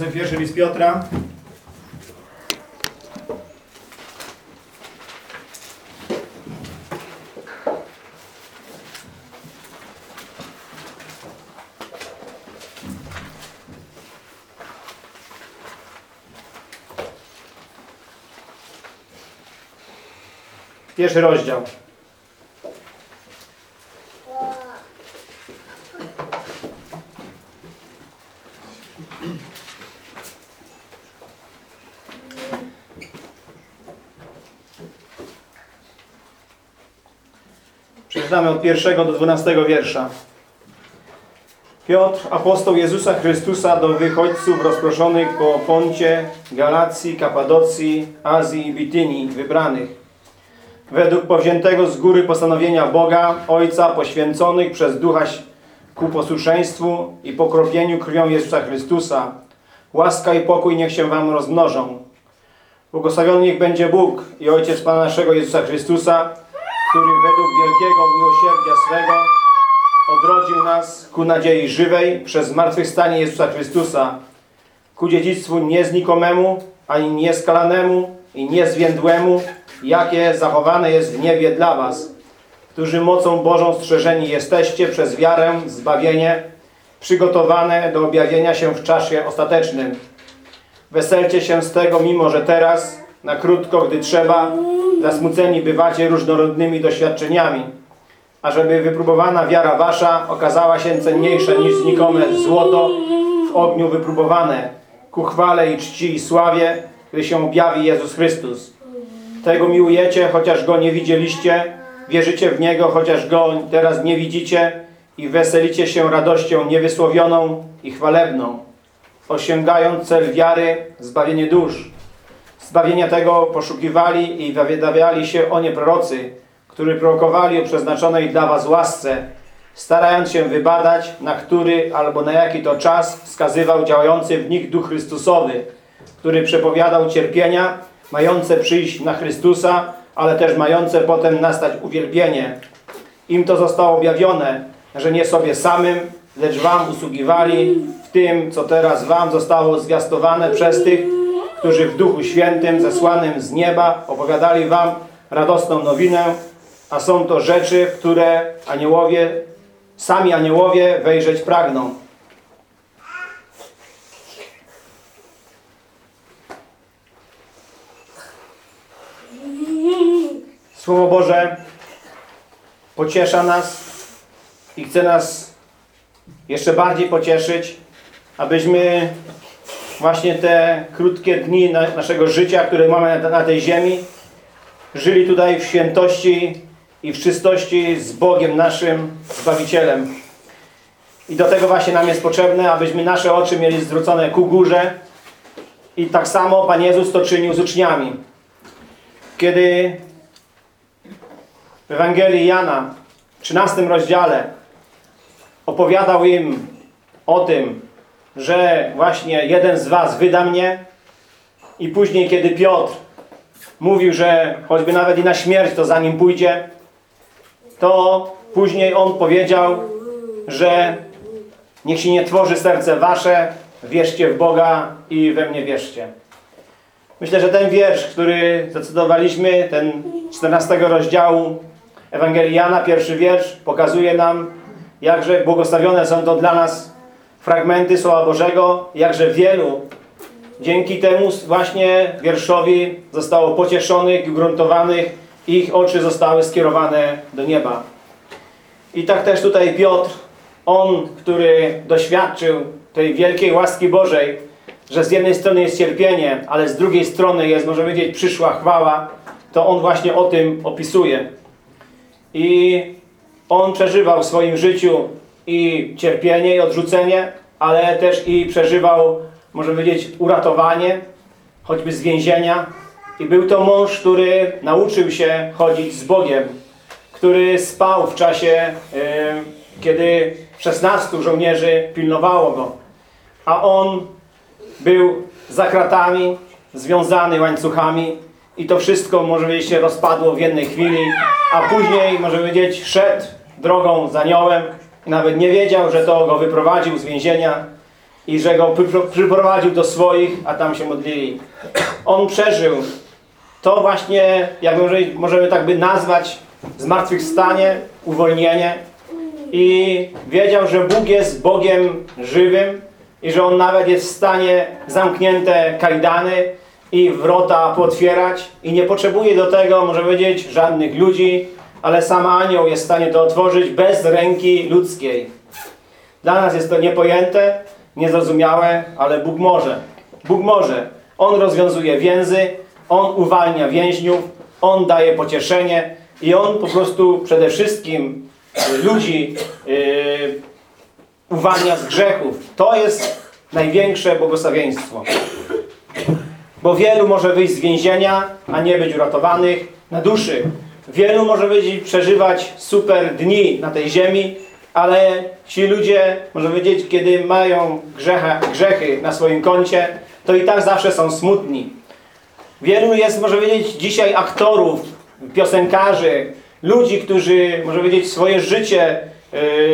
sobie pierwszy list Piotra. Pierwszy rozdział. Przeczytamy od pierwszego do dwunastego wiersza. Piotr, apostoł Jezusa Chrystusa do wychodźców rozproszonych po Poncie, Galacji, Kapadocji, Azji i Bitynii, wybranych. Według powziętego z góry postanowienia Boga, Ojca, poświęconych przez Ducha ku posłuszeństwu i pokropieniu krwią Jezusa Chrystusa, łaska i pokój niech się wam rozmnożą. Błogosławiony niech będzie Bóg i Ojciec Pana naszego Jezusa Chrystusa, który według wielkiego miłosierdzia swego odrodził nas ku nadziei żywej przez zmartwychwstanie Jezusa Chrystusa, ku dziedzictwu nieznikomemu, ani nieskalanemu i niezwiędłemu, jakie zachowane jest w niebie dla was, którzy mocą Bożą strzeżeni jesteście przez wiarę, zbawienie, przygotowane do objawienia się w czasie ostatecznym. Weselcie się z tego, mimo że teraz, na krótko, gdy trzeba, zasmuceni bywacie różnorodnymi doświadczeniami, ażeby wypróbowana wiara wasza okazała się cenniejsza niż znikome złoto w ogniu wypróbowane, ku chwale i czci i sławie, gdy się objawi Jezus Chrystus. Tego miłujecie, chociaż Go nie widzieliście, wierzycie w Niego, chociaż Go teraz nie widzicie i weselicie się radością niewysłowioną i chwalebną, osiągając cel wiary, zbawienie dusz. Zbawienia tego poszukiwali i wydawiali się o nie prorocy, którzy prorokowali o przeznaczonej dla was łasce, starając się wybadać, na który albo na jaki to czas wskazywał działający w nich Duch Chrystusowy, który przepowiadał cierpienia, mające przyjść na Chrystusa, ale też mające potem nastać uwielbienie. Im to zostało objawione, że nie sobie samym, lecz wam usługiwali w tym, co teraz wam zostało zwiastowane przez tych, którzy w Duchu Świętym zesłanym z nieba opowiadali wam radosną nowinę, a są to rzeczy, w które aniołowie, sami aniołowie wejrzeć pragną. Słowo Boże pociesza nas i chce nas jeszcze bardziej pocieszyć, abyśmy właśnie te krótkie dni na, naszego życia, które mamy na tej ziemi, żyli tutaj w świętości i w czystości z Bogiem naszym Zbawicielem. I do tego właśnie nam jest potrzebne, abyśmy nasze oczy mieli zwrócone ku górze i tak samo Pan Jezus to czynił z uczniami. Kiedy w Ewangelii Jana w 13 rozdziale opowiadał im o tym, że właśnie jeden z was wyda mnie i później, kiedy Piotr mówił, że choćby nawet i na śmierć to za nim pójdzie, to później on powiedział, że niech się nie tworzy serce wasze, wierzcie w Boga i we mnie wierzcie. Myślę, że ten wiersz, który zdecydowaliśmy, ten 14 rozdziału Ewangelii Jana, pierwszy wiersz, pokazuje nam, jakże błogosławione są to dla nas fragmenty Słowa Bożego, jakże wielu dzięki temu właśnie wierszowi zostało pocieszonych ugruntowanych, ich oczy zostały skierowane do nieba. I tak też tutaj Piotr, on, który doświadczył tej wielkiej łaski Bożej, że z jednej strony jest cierpienie, ale z drugiej strony jest, może powiedzieć, przyszła chwała, to on właśnie o tym opisuje. I on przeżywał w swoim życiu i cierpienie, i odrzucenie, ale też i przeżywał, może powiedzieć, uratowanie, choćby z więzienia. I był to mąż, który nauczył się chodzić z Bogiem, który spał w czasie, yy, kiedy 16 żołnierzy pilnowało go. A on był za kratami, związany łańcuchami i to wszystko, może powiedzieć, się rozpadło w jednej chwili, a później, może powiedzieć, szedł drogą z aniołem nawet nie wiedział, że to go wyprowadził z więzienia i że go przy- przyprowadził do swoich, a tam się modlili. On przeżył. To właśnie, jak może- możemy tak by nazwać, zmartwychwstanie, uwolnienie. I wiedział, że Bóg jest Bogiem żywym i że On nawet jest w stanie zamknięte kajdany i wrota potwierać. I nie potrzebuje do tego, może powiedzieć, żadnych ludzi, ale sam anioł jest w stanie to otworzyć bez ręki ludzkiej. Dla nas jest to niepojęte, niezrozumiałe, ale Bóg może. Bóg może. On rozwiązuje więzy, On uwalnia więźniów, On daje pocieszenie i On po prostu przede wszystkim y, ludzi yy, uwalnia z grzechów. To jest największe błogosławieństwo. Bo wielu może wyjść z więzienia, a nie być uratowanych na duszy. Wielu może i przeżywać super dni na tej ziemi, ale ci ludzie, może powiedzieć, kiedy mają grzecha, grzechy na swoim koncie, to i tak zawsze są smutni. Wielu jest, może powiedzieć, dzisiaj aktorów, piosenkarzy, ludzi, którzy, może powiedzieć, swoje życie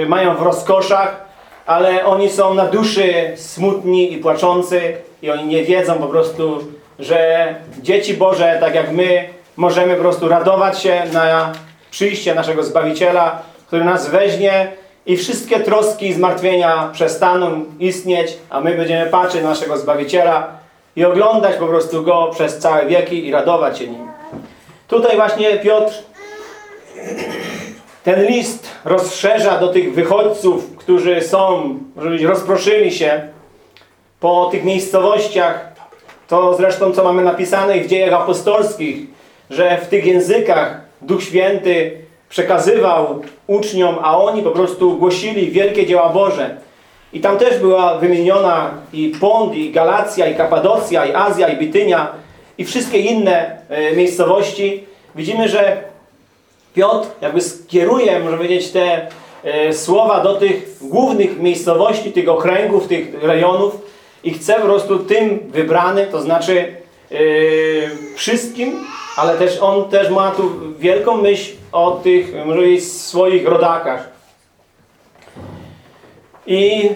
y, mają w rozkoszach, ale oni są na duszy smutni i płaczący i oni nie wiedzą po prostu, że dzieci Boże, tak jak my, możemy po prostu radować się na przyjście naszego Zbawiciela, który nas weźmie i wszystkie troski i zmartwienia przestaną istnieć, a my będziemy patrzeć na naszego Zbawiciela i oglądać po prostu Go przez całe wieki i radować się Nim. Tutaj właśnie Piotr ten list rozszerza do tych wychodźców, którzy są, może rozproszyli się po tych miejscowościach. To zresztą, co mamy napisane w dziejach apostolskich, że w tych językach Duch Święty przekazywał uczniom, a oni po prostu głosili wielkie dzieła Boże. I tam też była wymieniona i Pont, i Galacja, i Kapadocja, i Azja, i Bitynia, i wszystkie inne e, miejscowości. Widzimy, że Piotr jakby skieruje, może powiedzieć, te e, słowa do tych głównych miejscowości, tych okręgów, tych rejonów i chce po prostu tym wybranym, to znaczy e, wszystkim, ale też on też ma tu wielką myśl o tych, powiedzieć, swoich rodakach. I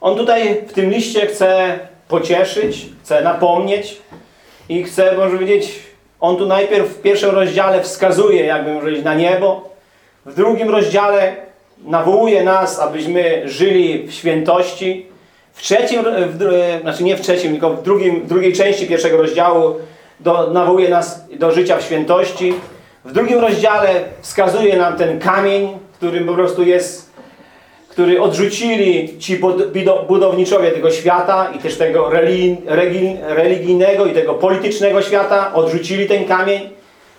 on tutaj w tym liście chce pocieszyć, chce napomnieć i chce, może powiedzieć, on tu najpierw w pierwszym rozdziale wskazuje, jakby może na niebo. W drugim rozdziale nawołuje nas, abyśmy żyli w świętości. W trzecim, w, dru- znaczy nie w trzecim, tylko w drugim, drugiej części pierwszego rozdziału do, nawołuje nas do życia w świętości. W drugim rozdziale wskazuje nam ten kamień, którym po prostu jest który odrzucili ci budowniczowie tego świata i też tego religijnego i tego politycznego świata, odrzucili ten kamień,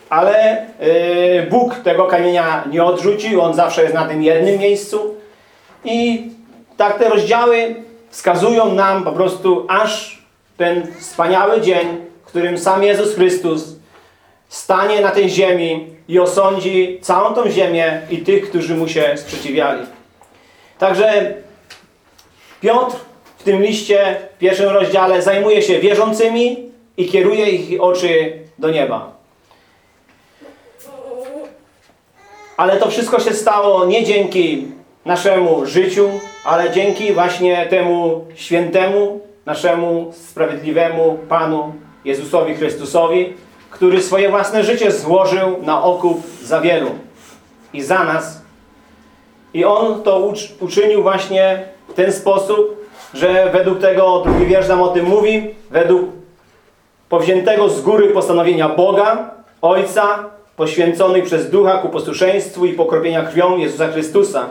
ale yy, Bóg tego kamienia nie odrzucił, on zawsze jest na tym jednym miejscu. I tak te rozdziały wskazują nam po prostu aż ten wspaniały dzień, którym sam Jezus Chrystus stanie na tej ziemi i osądzi całą tą ziemię i tych, którzy mu się sprzeciwiali. Także Piotr w tym liście, w pierwszym rozdziale, zajmuje się wierzącymi i kieruje ich oczy do nieba. Ale to wszystko się stało nie dzięki naszemu życiu, ale dzięki właśnie temu świętemu, naszemu sprawiedliwemu Panu Jezusowi Chrystusowi, który swoje własne życie złożył na okup za wielu i za nas i on to ucz, uczynił właśnie w ten sposób, że według tego, drugi wiersz nam o tym mówi, według powziętego z góry postanowienia Boga, Ojca, poświęconych przez Ducha ku posłuszeństwu i pokropienia krwią Jezusa Chrystusa.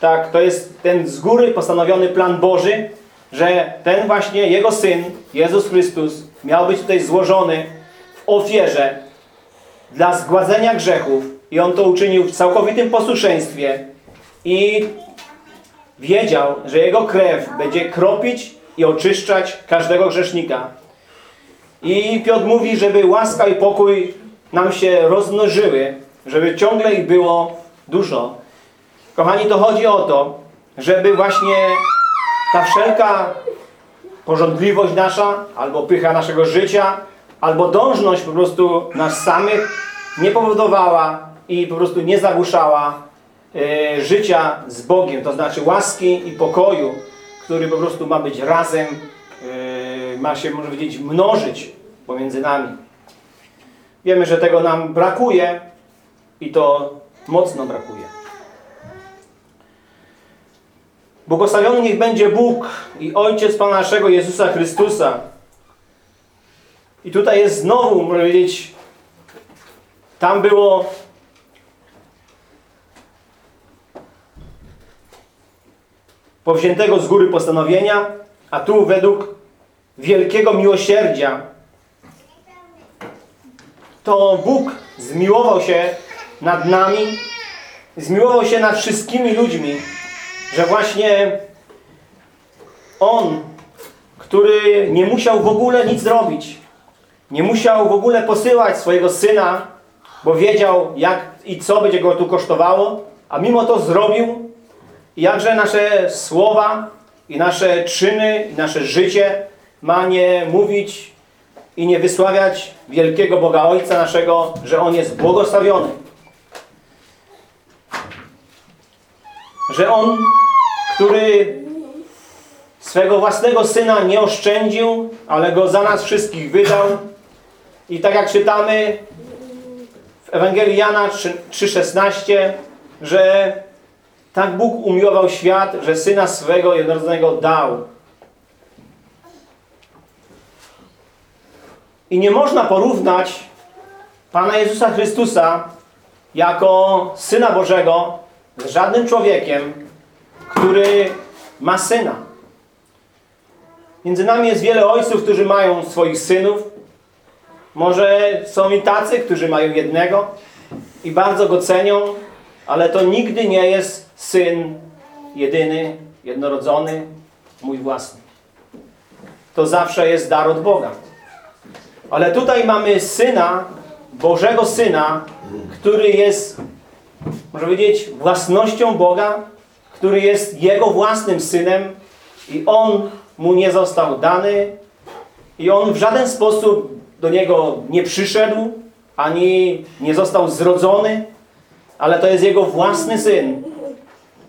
Tak, to jest ten z góry postanowiony plan Boży, że ten właśnie Jego Syn, Jezus Chrystus, miał być tutaj złożony w ofierze dla zgładzenia grzechów i On to uczynił w całkowitym posłuszeństwie i wiedział, że Jego krew będzie kropić i oczyszczać każdego grzesznika. I Piotr mówi, żeby łaska i pokój nam się rozmnożyły, żeby ciągle ich było dużo. Kochani, to chodzi o to, żeby właśnie ta wszelka porządliwość nasza, albo pycha naszego życia, albo dążność po prostu nas samych nie powodowała i po prostu nie zagłuszała e, życia z Bogiem, to znaczy łaski i pokoju, który po prostu ma być razem, yy, ma się, może powiedzieć, mnożyć pomiędzy nami. Wiemy, że tego nam brakuje i to mocno brakuje. Błogosławiony niech będzie Bóg i Ojciec Pana naszego Jezusa Chrystusa. I tutaj jest znowu, można powiedzieć, tam było powziętego z góry postanowienia, a tu według wielkiego miłosierdzia to Bóg zmiłował się nad nami, zmiłował się nad wszystkimi ludźmi, że właśnie On, który nie musiał w ogóle nic zrobić, nie musiał w ogóle posyłać swojego Syna, bo wiedział jak i co będzie go tu kosztowało, a mimo to zrobił, jakże nasze słowa i nasze czyny, i nasze życie ma nie mówić i nie wysławiać wielkiego Boga Ojca naszego, że On jest błogosławiony. Że On, który swego własnego Syna nie oszczędził, ale Go za nas wszystkich wydał. I tak jak czytamy w Ewangelii Jana 3,16, że tak Bóg umiłował świat, że Syna swego jednorodzonego dał. I nie można porównać Pana Jezusa Chrystusa jako Syna Bożego z żadnym człowiekiem, który ma Syna. Między nami jest wiele ojców, którzy mają swoich synów. Może są i tacy, którzy mają jednego i bardzo go cenią, ale to nigdy nie jest syn jedyny, jednorodzony, mój własny. To zawsze jest dar od Boga. Ale tutaj mamy Syna, Bożego Syna, który jest, można powiedzieć, własnością Boga, który jest Jego własnym Synem i On mu nie został dany i On w żaden sposób do Niego nie przyszedł, ani nie został zrodzony, ale to jest Jego własny Syn.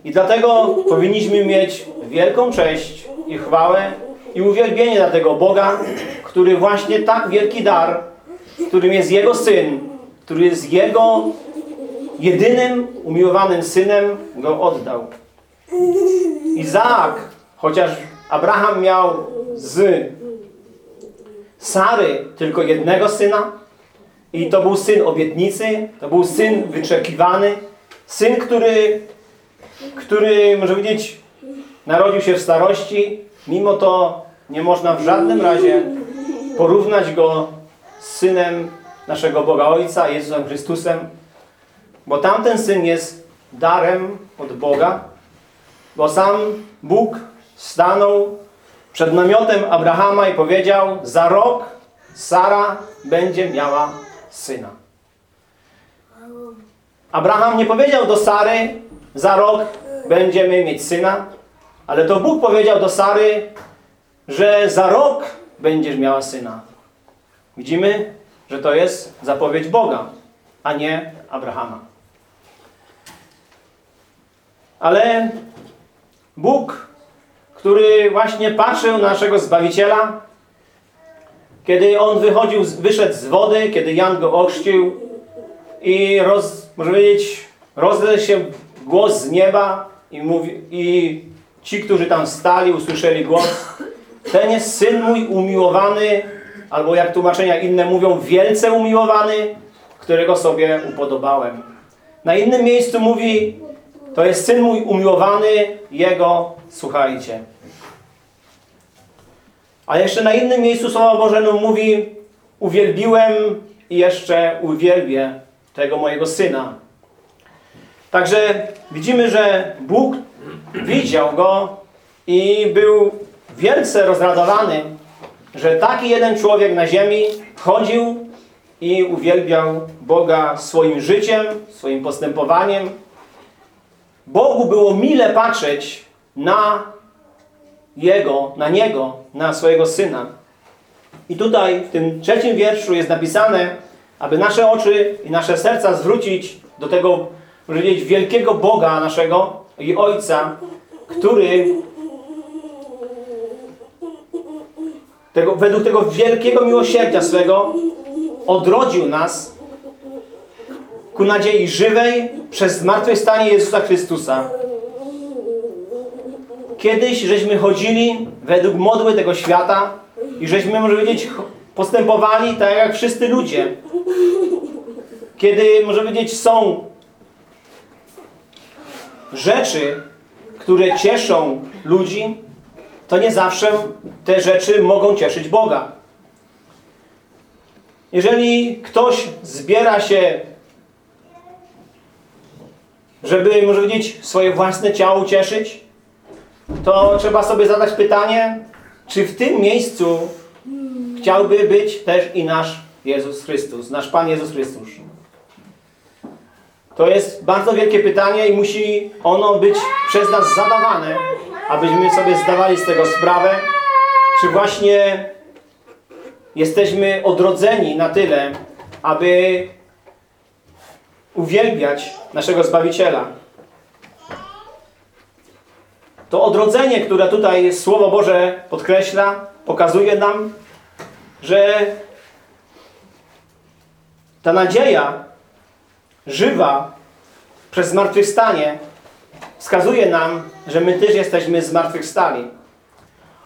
I dlatego powinniśmy mieć wielką cześć i chwałę i uwielbienie dla tego Boga, który właśnie tak wielki dar, którym jest Jego Syn, który jest Jego jedynym umiłowanym Synem, go oddał. Izaak, chociaż Abraham miał z Sary tylko jednego syna i to był syn obietnicy, to był syn wyczekiwany, syn, który, który, może powiedzieć, narodził się w starości, mimo to nie można w żadnym razie porównać go z synem naszego Boga Ojca, Jezusem Chrystusem, bo tamten syn jest darem od Boga, bo sam Bóg stanął przed namiotem Abrahama i powiedział, za rok Sara będzie miała syna. Abraham nie powiedział do Sary, za rok będziemy mieć syna, ale to Bóg powiedział do Sary, że za rok będziesz miała syna. Widzimy, że to jest zapowiedź Boga, a nie Abrahama. Ale Bóg, który właśnie patrzył na naszego Zbawiciela, kiedy On wychodził, wyszedł z wody, kiedy Jan go ochrzcił i roz, może powiedzieć, rozległ się głos z nieba i, mówi, i ci, którzy tam stali, usłyszeli głos. Ten jest Syn mój umiłowany, albo jak tłumaczenia inne mówią, wielce umiłowany, którego sobie upodobałem. Na innym miejscu mówi, to jest Syn mój umiłowany, Jego słuchajcie. A jeszcze na innym miejscu Słowa Bożego mówi, uwielbiłem i jeszcze uwielbię tego mojego Syna. Także widzimy, że Bóg widział go i był wielce rozradowany, że taki jeden człowiek na ziemi chodził i uwielbiał Boga swoim życiem, swoim postępowaniem. Bogu było mile patrzeć na Jego, na Niego, na swojego Syna. I tutaj w tym trzecim wierszu jest napisane, aby nasze oczy i nasze serca zwrócić do tego, można powiedzieć, wielkiego Boga naszego i Ojca, który tego, według tego wielkiego miłosierdzia swego odrodził nas ku nadziei żywej przez zmartwychwstanie Jezusa Chrystusa. Kiedyś żeśmy chodzili według modły tego świata i żeśmy, może powiedzieć, postępowali tak jak wszyscy ludzie. Kiedy, może powiedzieć, są rzeczy, które cieszą ludzi, to nie zawsze te rzeczy mogą cieszyć Boga. Jeżeli ktoś zbiera się, żeby, może powiedzieć, swoje własne ciało cieszyć, to trzeba sobie zadać pytanie, czy w tym miejscu chciałby być też i nasz Jezus Chrystus, nasz Pan Jezus Chrystus. To jest bardzo wielkie pytanie i musi ono być przez nas zadawane, abyśmy sobie zdawali z tego sprawę, czy właśnie jesteśmy odrodzeni na tyle, aby uwielbiać naszego Zbawiciela. To odrodzenie, które tutaj Słowo Boże podkreśla, pokazuje nam, że ta nadzieja żywa przez zmartwychwstanie wskazuje nam, że my też jesteśmy zmartwychwstali.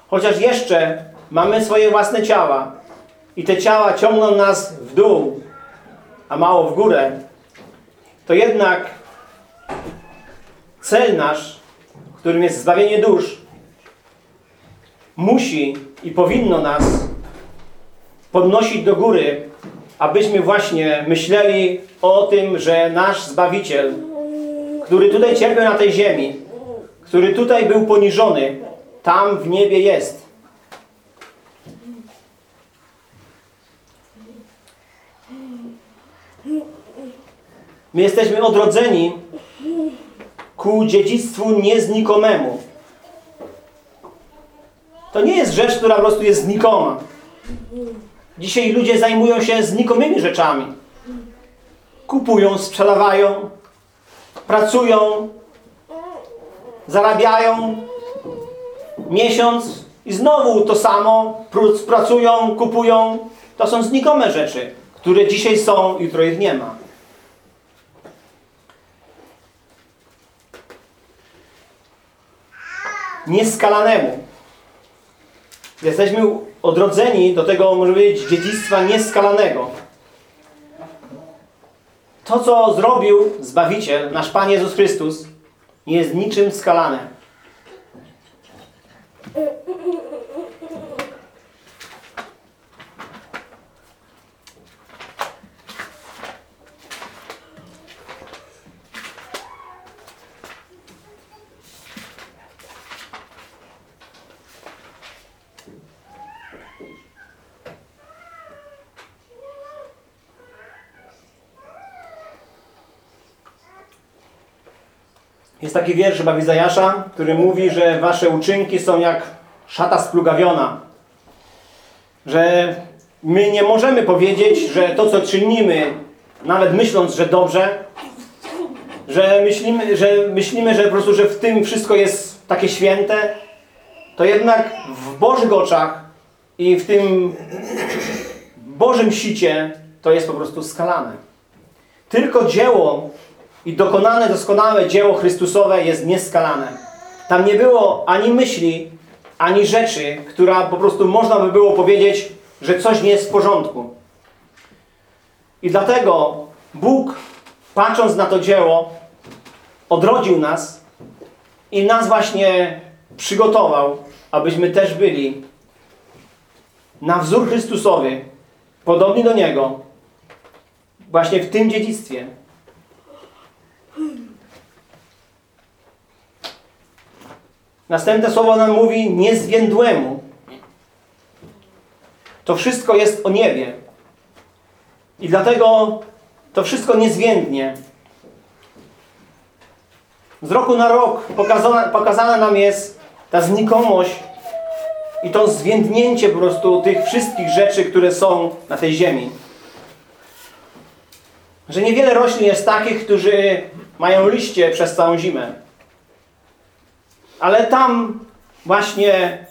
Chociaż jeszcze mamy swoje własne ciała i te ciała ciągną nas w dół, a mało w górę, to jednak cel nasz, którym jest zbawienie dusz, musi i powinno nas podnosić do góry, abyśmy właśnie myśleli o tym, że nasz Zbawiciel, który tutaj cierpiał na tej ziemi, który tutaj był poniżony, tam w niebie jest. My jesteśmy odrodzeni ku dziedzictwu nieznikomemu. To nie jest rzecz, która po prostu jest znikoma. Dzisiaj ludzie zajmują się znikomymi rzeczami. Kupują, sprzedawają, pracują, zarabiają miesiąc i znowu to samo, pracują, kupują. To są znikome rzeczy, które dzisiaj są, jutro ich nie ma. Nieskalanemu. Jesteśmy odrodzeni do tego, może powiedzieć, dziedzictwa nieskalanego. To, co zrobił Zbawiciel, nasz Pan Jezus Chrystus, nie jest niczym skalane. Jest taki wiersz chyba Wizajasza, który mówi, że wasze uczynki są jak szata splugawiona. Że my nie możemy powiedzieć, że to, co czynimy, nawet myśląc, że dobrze, że myślimy, że myślimy, że po prostu, że w tym wszystko jest takie święte, to jednak w Bożych oczach i w tym Bożym sicie to jest po prostu skalane. Tylko dzieło i dokonane, doskonałe dzieło Chrystusowe jest nieskalane. Tam nie było ani myśli, ani rzeczy, która po prostu można by było powiedzieć, że coś nie jest w porządku. I dlatego Bóg, patrząc na to dzieło, odrodził nas i nas właśnie przygotował, abyśmy też byli na wzór Chrystusowy, podobni do Niego, właśnie w tym dziedzictwie. Następne słowo nam mówi niezwiędłemu. To wszystko jest o niebie. I dlatego to wszystko niezwiędnie. Z roku na rok pokazana, pokazana nam jest ta znikomość i to zwiędnięcie po prostu tych wszystkich rzeczy, które są na tej ziemi. Że niewiele roślin jest takich, którzy mają liście przez całą zimę. Ale tam właśnie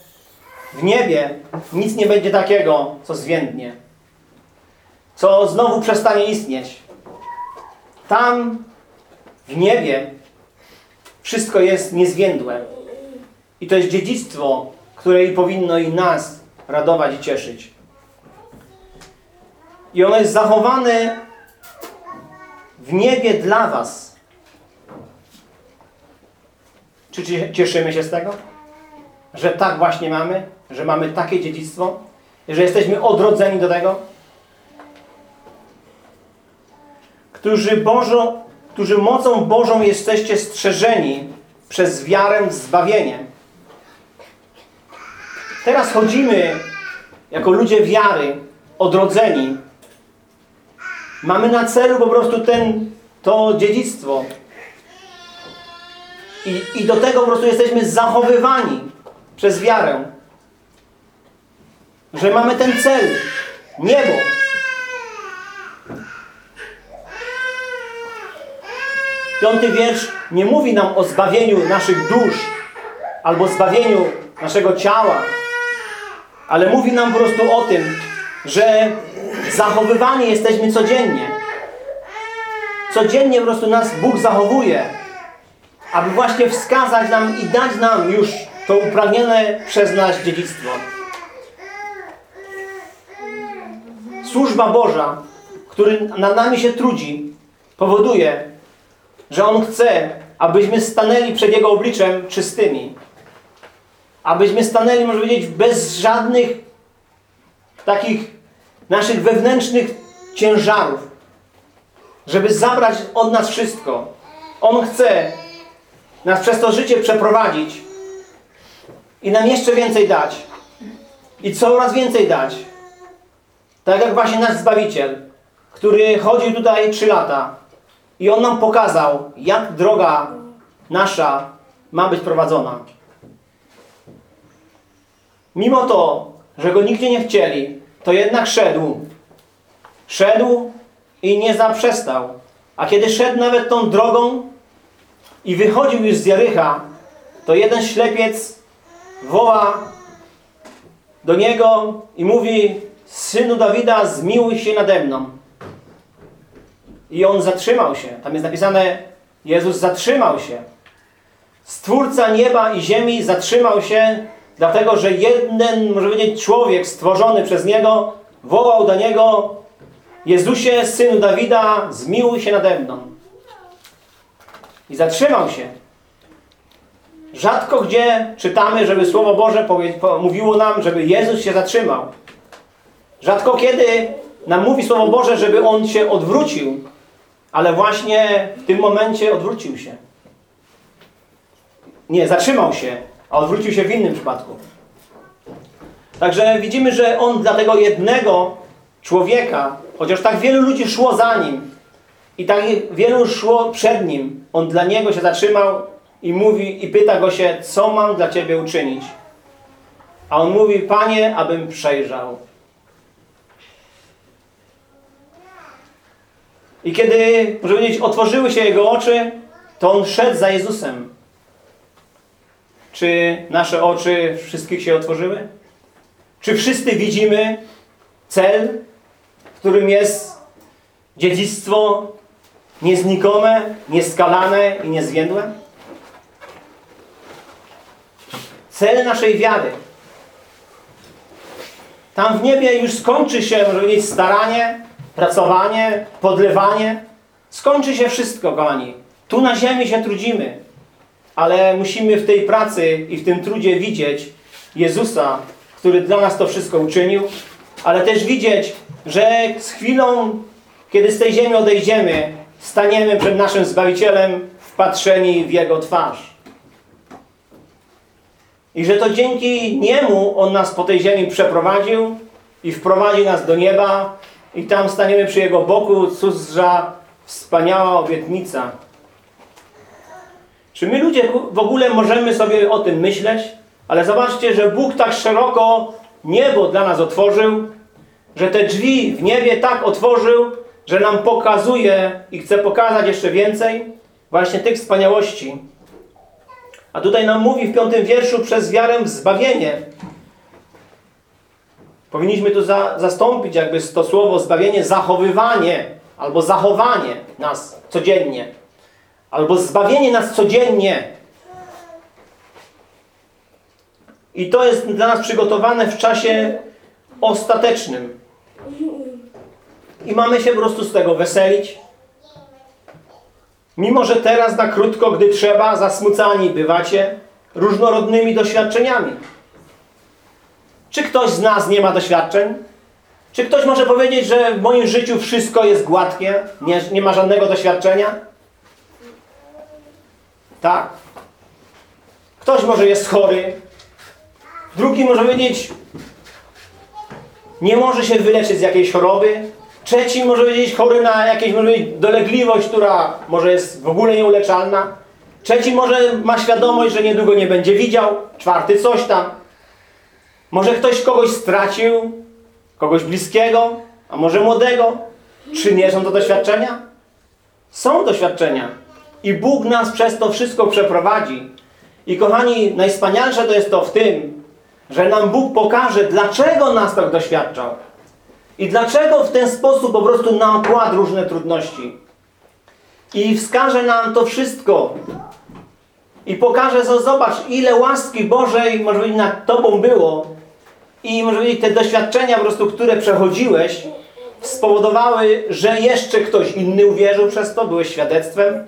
w niebie nic nie będzie takiego, co zwiędnie. Co znowu przestanie istnieć. Tam w niebie wszystko jest niezwiędłe. I to jest dziedzictwo, które i powinno i nas radować i cieszyć. I ono jest zachowane w niebie dla was. Czy cieszymy się z tego? Że tak właśnie mamy? Że mamy takie dziedzictwo? Że jesteśmy odrodzeni do tego? Którzy, Bożo, którzy mocą Bożą jesteście strzeżeni przez wiarę w zbawienie. Teraz chodzimy jako ludzie wiary, odrodzeni. Mamy na celu po prostu ten, to dziedzictwo. I, I do tego po prostu jesteśmy zachowywani przez wiarę. Że mamy ten cel. Niebo. Piąty wiersz nie mówi nam o zbawieniu naszych dusz albo zbawieniu naszego ciała, ale mówi nam po prostu o tym, że zachowywani jesteśmy codziennie. Codziennie po prostu nas Bóg zachowuje, aby właśnie wskazać nam i dać nam już to upragnione przez nas dziedzictwo. Służba Boża, który nad nami się trudzi, powoduje, że On chce, abyśmy stanęli przed Jego obliczem czystymi. Abyśmy stanęli, można powiedzieć, bez żadnych takich naszych wewnętrznych ciężarów. Żeby zabrać od nas wszystko. On chce nas przez to życie przeprowadzić i nam jeszcze więcej dać. I coraz więcej dać. Tak jak właśnie nasz Zbawiciel, który chodził tutaj trzy lata i On nam pokazał, jak droga nasza ma być prowadzona. Mimo to, że Go nigdzie nie chcieli, to jednak szedł. Szedł i nie zaprzestał. A kiedy szedł nawet tą drogą i wychodził już z Jarycha, to jeden ślepiec woła do niego i mówi Synu Dawida, zmiłuj się nade mną. I on zatrzymał się. Tam jest napisane, Jezus zatrzymał się. Stwórca nieba i ziemi zatrzymał się Dlatego, że jeden, może powiedzieć, człowiek stworzony przez Niego wołał do Niego Jezusie, Synu Dawida, zmiłuj się nade mną. I zatrzymał się. Rzadko gdzie czytamy, żeby Słowo Boże mówiło nam, żeby Jezus się zatrzymał. Rzadko kiedy nam mówi Słowo Boże, żeby On się odwrócił, ale właśnie w tym momencie odwrócił się. Nie, zatrzymał się, a odwrócił się w innym przypadku. Także widzimy, że on dla tego jednego człowieka, chociaż tak wielu ludzi szło za nim i tak wielu szło przed nim, on dla niego się zatrzymał i mówi i pyta go się, co mam dla ciebie uczynić. A on mówi, panie, abym przejrzał. I kiedy, może powiedzieć, otworzyły się jego oczy, to on szedł za Jezusem. Czy nasze oczy wszystkich się otworzyły? Czy wszyscy widzimy cel, którym jest dziedzictwo nieznikome, nieskalane i niezwiędłe? Cel naszej wiary. Tam w niebie już skończy się, powiedzieć, staranie, pracowanie, podlewanie. Skończy się wszystko, kochani. Tu na ziemi się trudzimy ale musimy w tej pracy i w tym trudzie widzieć Jezusa, który dla nas to wszystko uczynił, ale też widzieć, że z chwilą, kiedy z tej ziemi odejdziemy, staniemy przed naszym Zbawicielem wpatrzeni w Jego twarz. I że to dzięki Niemu On nas po tej ziemi przeprowadził i wprowadził nas do nieba i tam staniemy przy Jego boku, cóż za wspaniała obietnica. Czy my ludzie w ogóle możemy sobie o tym myśleć? Ale zobaczcie, że Bóg tak szeroko niebo dla nas otworzył, że te drzwi w niebie tak otworzył, że nam pokazuje i chce pokazać jeszcze więcej właśnie tych wspaniałości. A tutaj nam mówi w piątym wierszu przez wiarę w zbawienie. Powinniśmy tu za, zastąpić jakby to słowo zbawienie zachowywanie albo zachowanie nas codziennie. Albo zbawienie nas codziennie. I to jest dla nas przygotowane w czasie ostatecznym. I mamy się po prostu z tego weselić. Mimo, że teraz na krótko, gdy trzeba, zasmucani bywacie różnorodnymi doświadczeniami. Czy ktoś z nas nie ma doświadczeń? Czy ktoś może powiedzieć, że w moim życiu wszystko jest gładkie, nie, nie ma żadnego doświadczenia? Tak. Ktoś może jest chory, drugi może powiedzieć, nie może się wyleczyć z jakiejś choroby, trzeci może powiedzieć chory na jakąś może powiedzieć, dolegliwość, która może jest w ogóle nieuleczalna, trzeci może ma świadomość, że niedługo nie będzie widział, czwarty coś tam. Może ktoś kogoś stracił, kogoś bliskiego, a może młodego. Czy nie są to doświadczenia? Są doświadczenia. I Bóg nas przez to wszystko przeprowadzi. I kochani, najwspanialsze to jest to w tym, że nam Bóg pokaże, dlaczego nas tak doświadczał. I dlaczego w ten sposób po prostu nam kładł różne trudności. I wskaże nam to wszystko. I pokaże, że zobacz, ile łaski Bożej, może być, nad Tobą było. I może być, te doświadczenia po prostu, które przechodziłeś, spowodowały, że jeszcze ktoś inny uwierzył przez to, byłeś świadectwem.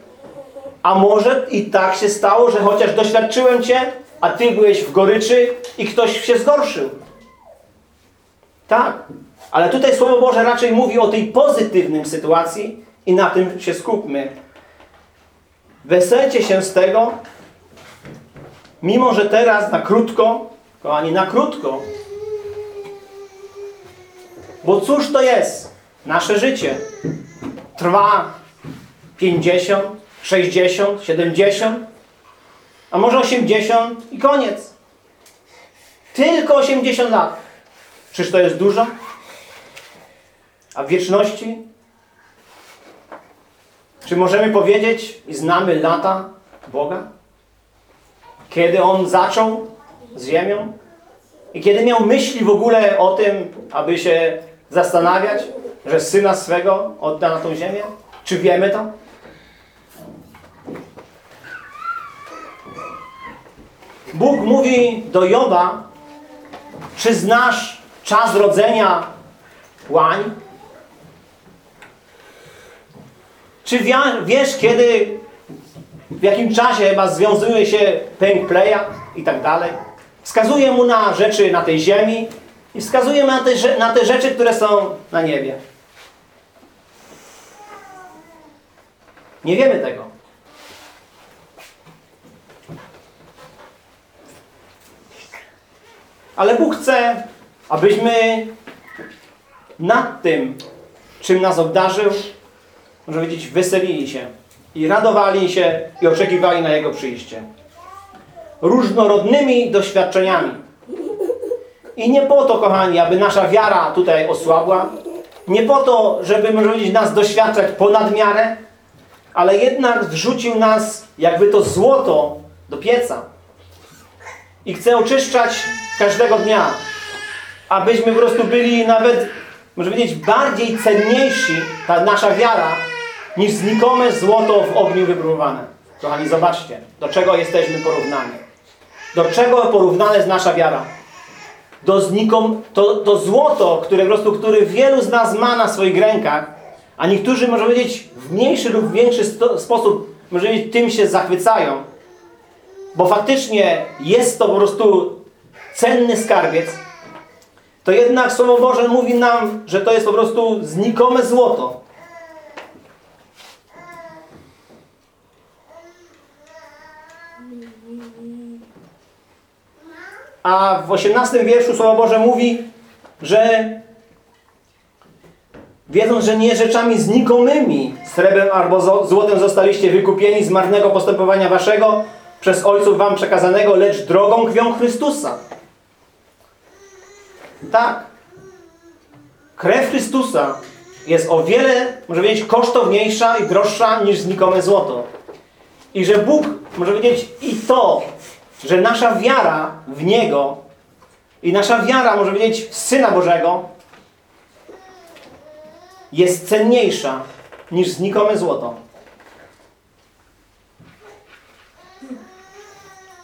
A może i tak się stało, że chociaż doświadczyłem Cię, a Ty byłeś w goryczy i ktoś się zgorszył. Tak. Ale tutaj Słowo Boże raczej mówi o tej pozytywnym sytuacji i na tym się skupmy. Weselcie się z tego, mimo że teraz na krótko, kochani, na krótko, bo cóż to jest? Nasze życie trwa 50, 60, 70, a może 80 i koniec. Tylko 80 lat. Czyż to jest dużo? A w wieczności? Czy możemy powiedzieć i znamy lata Boga? Kiedy On zaczął z ziemią? I kiedy miał myśli w ogóle o tym, aby się zastanawiać, że Syna swego odda na tą ziemię? Czy wiemy to? Bóg mówi do Joba, czy znasz czas rodzenia łań? Czy wiesz, kiedy, w jakim czasie chyba związuje się pęk pleja i tak dalej? Wskazuje mu na rzeczy na tej ziemi i wskazuje na te, na te rzeczy, które są na niebie. Nie wiemy tego. Ale Bóg chce, abyśmy nad tym, czym nas obdarzył, może powiedzieć, weselili się i radowali się i oczekiwali na Jego przyjście. Różnorodnymi doświadczeniami. I nie po to, kochani, aby nasza wiara tutaj osłabła, nie po to, żeby, może powiedzieć, nas doświadczać ponad miarę, ale jednak wrzucił nas, jakby to złoto, do pieca. I chce oczyszczać każdego dnia, abyśmy po prostu byli nawet, może powiedzieć, bardziej cenniejsi, ta nasza wiara, niż znikome złoto w ogniu wypróbowane. Kochani, zobaczcie, do czego jesteśmy porównani. Do czego porównana jest nasza wiara? Do znikom, to, to złoto, które po prostu, który wielu z nas ma na swoich rękach, a niektórzy, może powiedzieć, w mniejszy lub większy sposób, może powiedzieć, tym się zachwycają. Bo faktycznie jest to po prostu cenny skarbiec, to jednak Słowo Boże mówi nam, że to jest po prostu znikome złoto. A w 18 wierszu Słowo Boże mówi, że wiedząc, że nie rzeczami znikomymi, srebrem albo złotem zostaliście wykupieni z marnego postępowania waszego, przez ojców wam przekazanego, lecz drogą krwią Chrystusa. Tak. Krew Chrystusa jest o wiele, może powiedzieć, kosztowniejsza i droższa niż znikome złoto. I że Bóg, może powiedzieć, i to, że nasza wiara w Niego i nasza wiara, może powiedzieć, w Syna Bożego jest cenniejsza niż znikome złoto.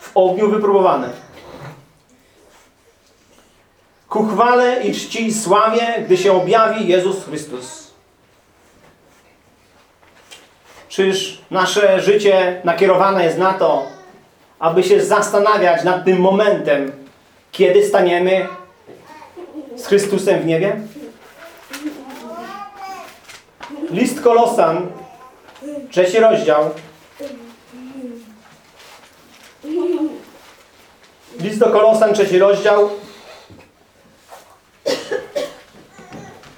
W ogniu wypróbowane. Ku chwale i czci i sławie, gdy się objawi Jezus Chrystus. Czyż nasze życie nakierowane jest na to, aby się zastanawiać nad tym momentem, kiedy staniemy z Chrystusem w niebie? List Kolosan, trzeci rozdział. List do Kolosan, trzeci rozdział.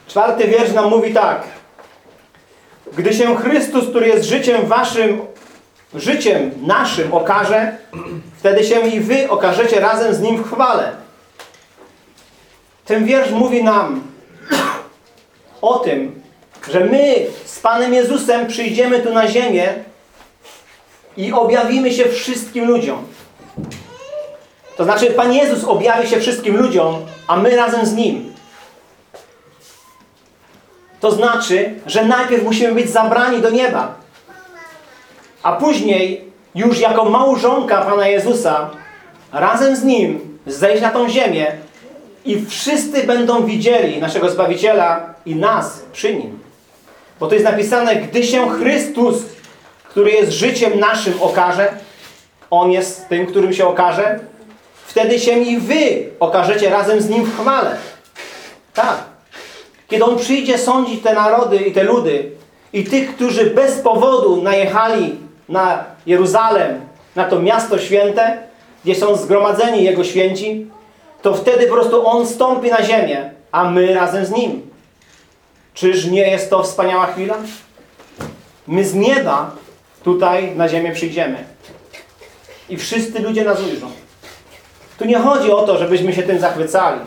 Czwarty wiersz nam mówi tak. Gdy się Chrystus, który jest życiem waszym, życiem naszym okaże, wtedy się i wy okażecie razem z Nim w chwale. Ten wiersz mówi nam o tym, że my z Panem Jezusem przyjdziemy tu na ziemię i objawimy się wszystkim ludziom. To znaczy Pan Jezus objawi się wszystkim ludziom, a my razem z Nim. To znaczy, że najpierw musimy być zabrani do nieba. A później, już jako małżonka Pana Jezusa, razem z Nim zejść na tą ziemię i wszyscy będą widzieli naszego Zbawiciela i nas przy Nim. Bo to jest napisane, gdy się Chrystus, który jest życiem naszym, okaże, On jest tym, którym się okaże, wtedy się i wy okażecie razem z Nim w chwale. Tak. Kiedy On przyjdzie sądzić te narody i te ludy i tych, którzy bez powodu najechali na Jeruzalem, na to miasto święte, gdzie są zgromadzeni Jego święci, to wtedy po prostu On stąpi na ziemię, a my razem z Nim. Czyż nie jest to wspaniała chwila? My z nieba tutaj na ziemię przyjdziemy. I wszyscy ludzie nas ujrzą. Tu nie chodzi o to, żebyśmy się tym zachwycali.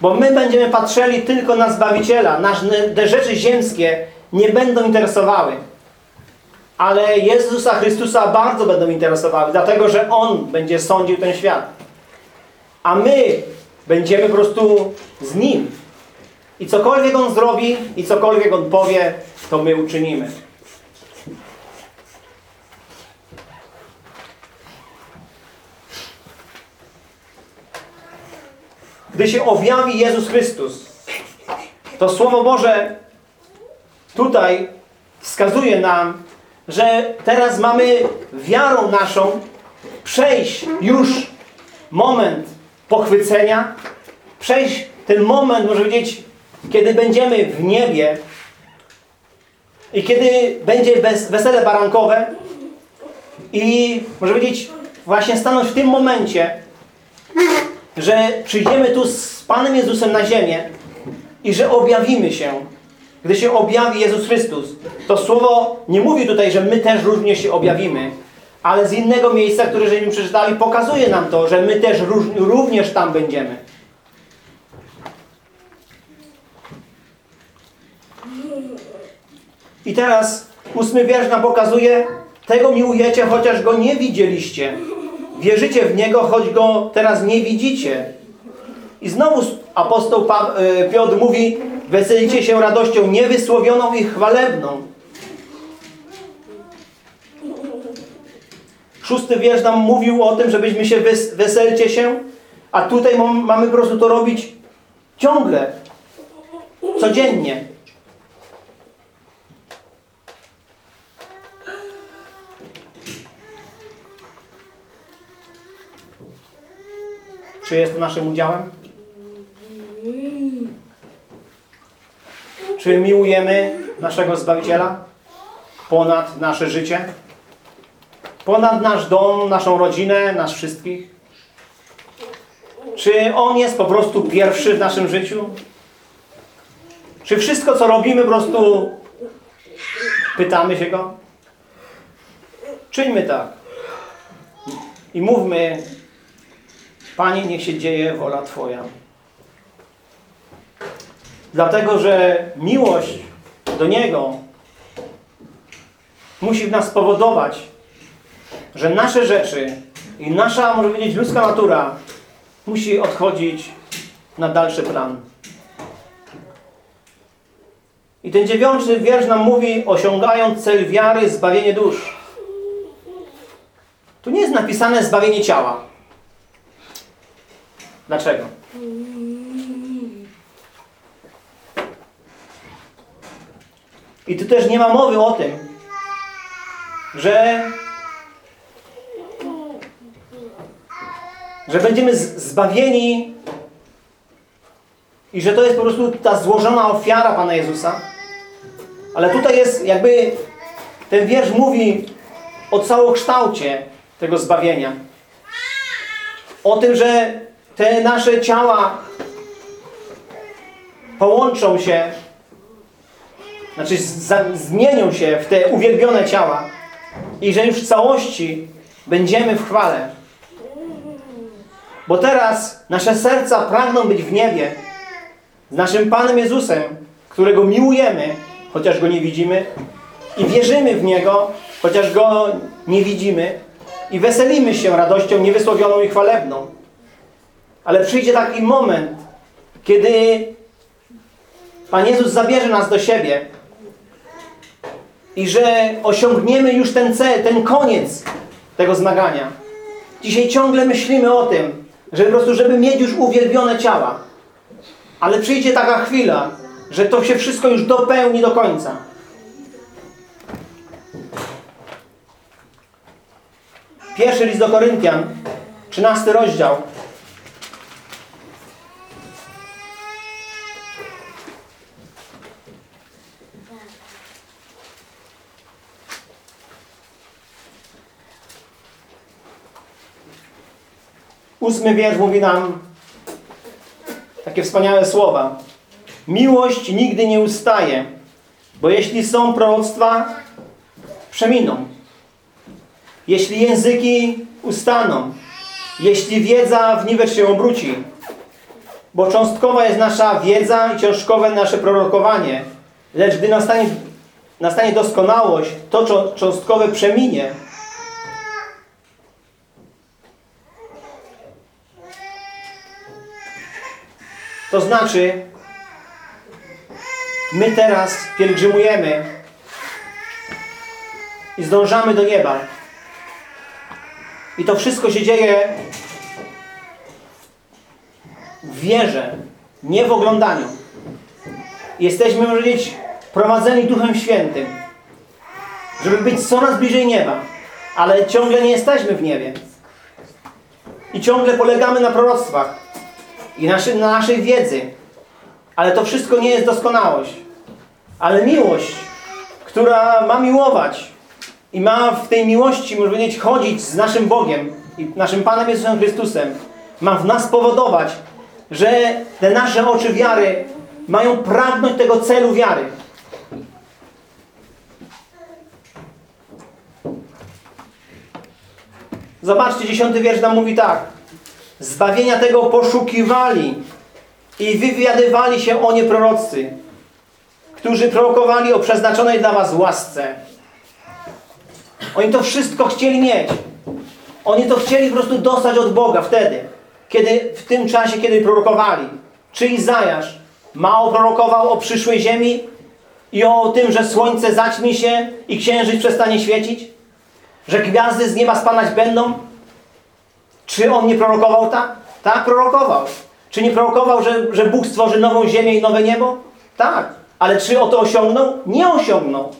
Bo my będziemy patrzyli tylko na Zbawiciela. Nasz, te rzeczy ziemskie nie będą interesowały. Ale Jezusa Chrystusa bardzo będą interesowały, dlatego że On będzie sądził ten świat. A my będziemy po prostu z Nim. I cokolwiek On zrobi, i cokolwiek On powie, to my uczynimy. Gdy się objawi Jezus Chrystus, to Słowo Boże tutaj wskazuje nam, że teraz mamy wiarą naszą przejść już moment pochwycenia, przejść ten moment, może powiedzieć, kiedy będziemy w niebie i kiedy będzie wesele barankowe i może powiedzieć, właśnie stanąć w tym momencie, że przyjdziemy tu z Panem Jezusem na ziemię i że objawimy się. Gdy się objawi Jezus Chrystus, to słowo nie mówi tutaj, że my też również się objawimy, ale z innego miejsca, które żeśmy przeczytali, pokazuje nam to, że my też również tam będziemy. I teraz ósmy wiersz nam pokazuje, tego miłujecie, chociaż go nie widzieliście. Wierzycie w Niego, choć Go teraz nie widzicie. I znowu apostoł e, Piotr mówi, weselicie się radością niewysłowioną i chwalebną. Szósty wiersz nam mówił o tym, żebyśmy się wes weselcie się, a tutaj mamy po prostu to robić ciągle, codziennie. Czy jest to naszym udziałem? Czy miłujemy naszego Zbawiciela ponad nasze życie? Ponad nasz dom, naszą rodzinę, nas wszystkich? Czy On jest po prostu pierwszy w naszym życiu? Czy wszystko, co robimy, po prostu pytamy się Go? Czyńmy tak. I mówmy Panie, niech się dzieje wola Twoja. Dlatego, że miłość do Niego musi w nas spowodować, że nasze rzeczy i nasza, może powiedzieć, ludzka natura musi odchodzić na dalszy plan. I ten dziewiąty wiersz nam mówi, osiągając cel wiary, zbawienie dusz. Tu nie jest napisane zbawienie ciała. Dlaczego? I tu też nie ma mowy o tym, że że będziemy zbawieni i że to jest po prostu ta złożona ofiara Pana Jezusa. Ale tutaj jest jakby ten wiersz mówi o całokształcie tego zbawienia. O tym, że te nasze ciała połączą się, znaczy zmienią się w te uwielbione ciała i że już w całości będziemy w chwale. Bo teraz nasze serca pragną być w niebie z naszym Panem Jezusem, którego miłujemy, chociaż Go nie widzimy i wierzymy w Niego, chociaż Go nie widzimy i weselimy się radością niewysłowioną i chwalebną. Ale przyjdzie taki moment, kiedy Pan Jezus zabierze nas do siebie i że osiągniemy już ten cel, ten koniec tego zmagania. Dzisiaj ciągle myślimy o tym, że po prostu, żeby mieć już uwielbione ciała. Ale przyjdzie taka chwila, że to się wszystko już dopełni do końca. Pierwszy list do Koryntian, 13 rozdział. Ósmy wiersz mówi nam takie wspaniałe słowa. Miłość nigdy nie ustaje, bo jeśli są proroctwa, przeminą. Jeśli języki ustaną, jeśli wiedza w niwecz się obróci, bo cząstkowa jest nasza wiedza i książkowe nasze prorokowanie, lecz gdy nastanie, nastanie doskonałość, to czą- cząstkowe przeminie, To znaczy, my teraz pielgrzymujemy i zdążamy do nieba. I to wszystko się dzieje w wierze, nie w oglądaniu. Jesteśmy, można powiedzieć, prowadzeni Duchem Świętym, żeby być coraz bliżej nieba. Ale ciągle nie jesteśmy w niebie. I ciągle polegamy na proroctwach i naszy, na naszej wiedzy. Ale to wszystko nie jest doskonałość. Ale miłość, która ma miłować i ma w tej miłości, można powiedzieć, chodzić z naszym Bogiem i naszym Panem Jezusem Chrystusem, ma w nas powodować, że te nasze oczy wiary mają pragnąć tego celu wiary. Zobaczcie, dziesiąty wiersz nam mówi tak. Zbawienia tego poszukiwali i wywiadywali się o nie prorocy, którzy prorokowali o przeznaczonej dla was łasce. Oni to wszystko chcieli mieć. Oni to chcieli po prostu dostać od Boga wtedy, kiedy, w tym czasie, kiedy prorokowali. Czy Izajasz mało prorokował o przyszłej ziemi i o tym, że słońce zaćmi się i księżyc przestanie świecić? Że gwiazdy z nieba spadać będą? Czy on nie prorokował tak? Tak, prorokował. Czy nie prorokował, że, że Bóg stworzy nową ziemię i nowe niebo? Tak. Ale czy o to osiągnął? Nie osiągnął.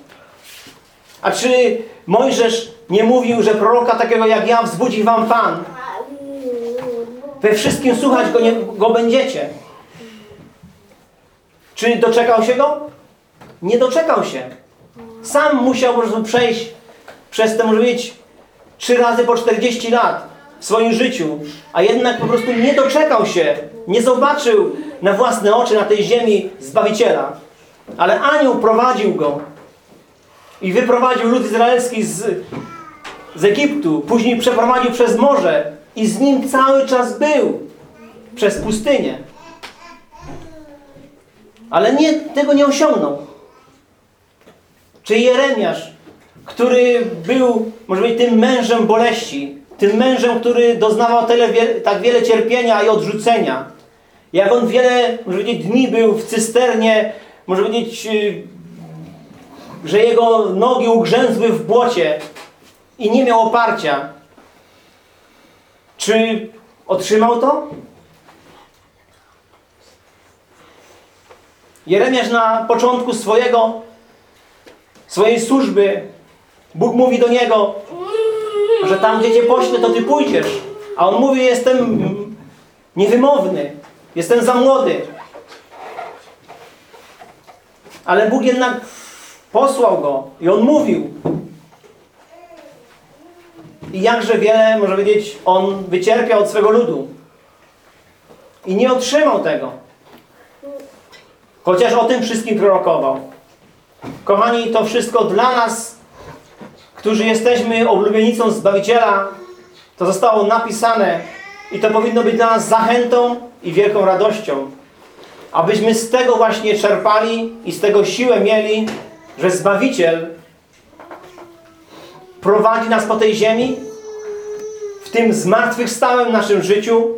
A czy Mojżesz nie mówił, że proroka takiego jak ja wzbudzi wam Pan? We wszystkim słuchać go, nie, go będziecie. Czy doczekał się go? Nie doczekał się. Sam musiał po prostu przejść przez te, może być, trzy razy po 40 lat w swoim życiu, a jednak po prostu nie doczekał się, nie zobaczył na własne oczy na tej ziemi Zbawiciela. Ale anioł prowadził go i wyprowadził lud izraelski z, z Egiptu, później przeprowadził przez morze i z nim cały czas był przez pustynię. Ale nie, tego nie osiągnął. Czy Jeremiasz, który był, może być, tym mężem boleści, tym mężem, który doznawał tyle, tak wiele cierpienia i odrzucenia. Jak on wiele, może powiedzieć, dni był w cysternie, może powiedzieć, yy, że jego nogi ugrzęzły w błocie i nie miał oparcia. Czy otrzymał to? Jeremiasz na początku swojego, swojej służby, Bóg mówi do niego, że tam gdzie cię poślę, to ty pójdziesz. A on mówi, jestem niewymowny, jestem za młody. Ale Bóg jednak posłał go i on mówił. I jakże wiele, może powiedzieć, on wycierpiał od swego ludu. I nie otrzymał tego. Chociaż o tym wszystkim prorokował. Kochani, to wszystko dla nas, którzy jesteśmy oblubienicą Zbawiciela, to zostało napisane i to powinno być dla nas zachętą i wielką radością. Abyśmy z tego właśnie czerpali i z tego siłę mieli, że Zbawiciel prowadzi nas po tej ziemi, w tym zmartwychwstałym naszym życiu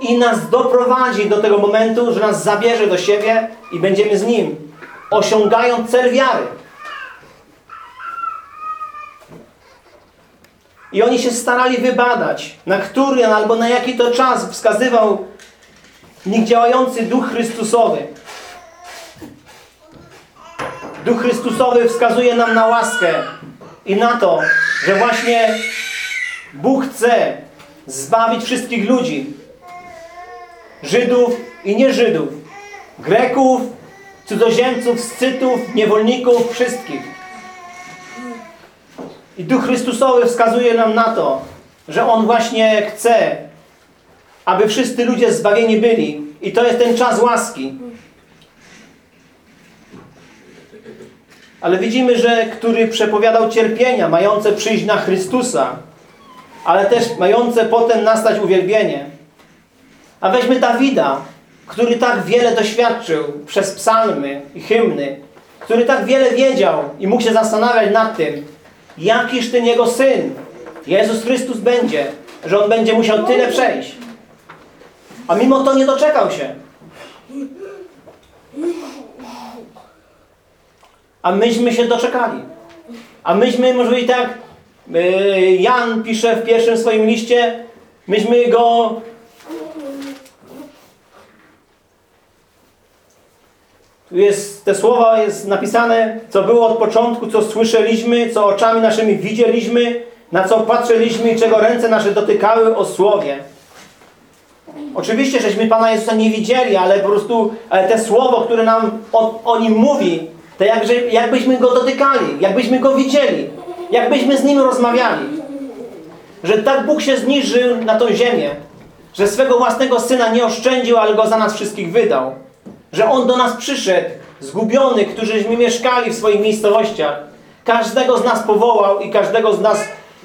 i nas doprowadzi do tego momentu, że nas zabierze do siebie i będziemy z Nim, osiągając cel wiary. I oni się starali wybadać, na który albo na jaki to czas wskazywał w nich działający Duch Chrystusowy. Duch Chrystusowy wskazuje nam na łaskę i na to, że właśnie Bóg chce zbawić wszystkich ludzi. Żydów i nie Żydów. Greków, cudzoziemców, scytów, niewolników, wszystkich. I Duch Chrystusowy wskazuje nam na to, że On właśnie chce, aby wszyscy ludzie zbawieni byli. I to jest ten czas łaski. Ale widzimy, że który przepowiadał cierpienia mające przyjść na Chrystusa, ale też mające potem nastać uwielbienie. A weźmy Dawida, który tak wiele doświadczył przez psalmy i hymny, który tak wiele wiedział i mógł się zastanawiać nad tym, jakiż ten jego syn, Jezus Chrystus będzie, że on będzie musiał tyle przejść. A mimo to nie doczekał się. A myśmy się doczekali. A myśmy, może i tak, yy, Jan pisze w pierwszym swoim liście, myśmy go jest, te słowa jest napisane, co było od początku, co słyszeliśmy, co oczami naszymi widzieliśmy, na co patrzyliśmy i czego ręce nasze dotykały o Słowie. Oczywiście, żeśmy Pana Jezusa nie widzieli, ale po prostu ale te słowo, które nam o, o Nim mówi, to jakże, jakbyśmy Go dotykali, jakbyśmy Go widzieli, jakbyśmy z Nim rozmawiali. Że tak Bóg się zniżył na tą ziemię, że swego własnego Syna nie oszczędził, ale Go za nas wszystkich wydał. Że On do nas przyszedł, zgubiony, którzyśmy mieszkali w swoich miejscowościach. Każdego z nas powołał i każdego z nas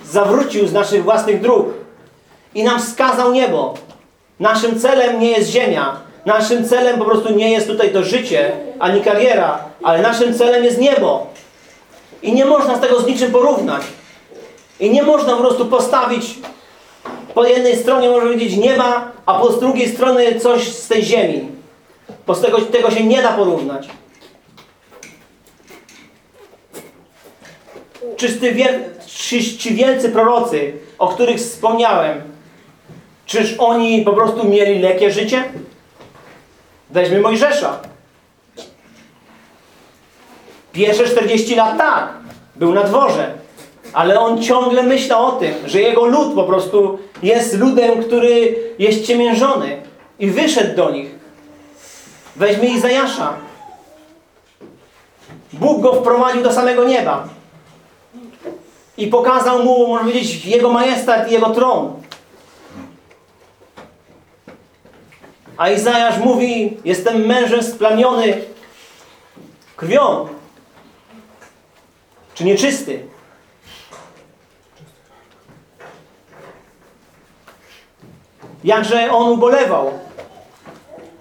zawrócił z naszych własnych dróg. I nam wskazał niebo. Naszym celem nie jest ziemia. Naszym celem po prostu nie jest tutaj to życie, ani kariera, ale naszym celem jest niebo. I nie można z tego z niczym porównać. I nie można po prostu postawić po jednej stronie, można powiedzieć, nieba, a po drugiej stronie coś z tej ziemi. Bo z tego, tego się nie da porównać. Czyż ty wiel, czy, ci wielcy prorocy, o których wspomniałem, czyż oni po prostu mieli lekkie życie? Weźmy Mojżesza. Pierwsze 40 lat tak, był na dworze, ale on ciągle myślał o tym, że jego lud po prostu jest ludem, który jest ciemiężony i wyszedł do nich. Weźmy Izajasza. Bóg go wprowadził do samego nieba i pokazał mu, można powiedzieć, jego majestat i jego tron. A Izajasz mówi, jestem mężem splamiony krwią. Czy nieczysty? Jakże on ubolewał,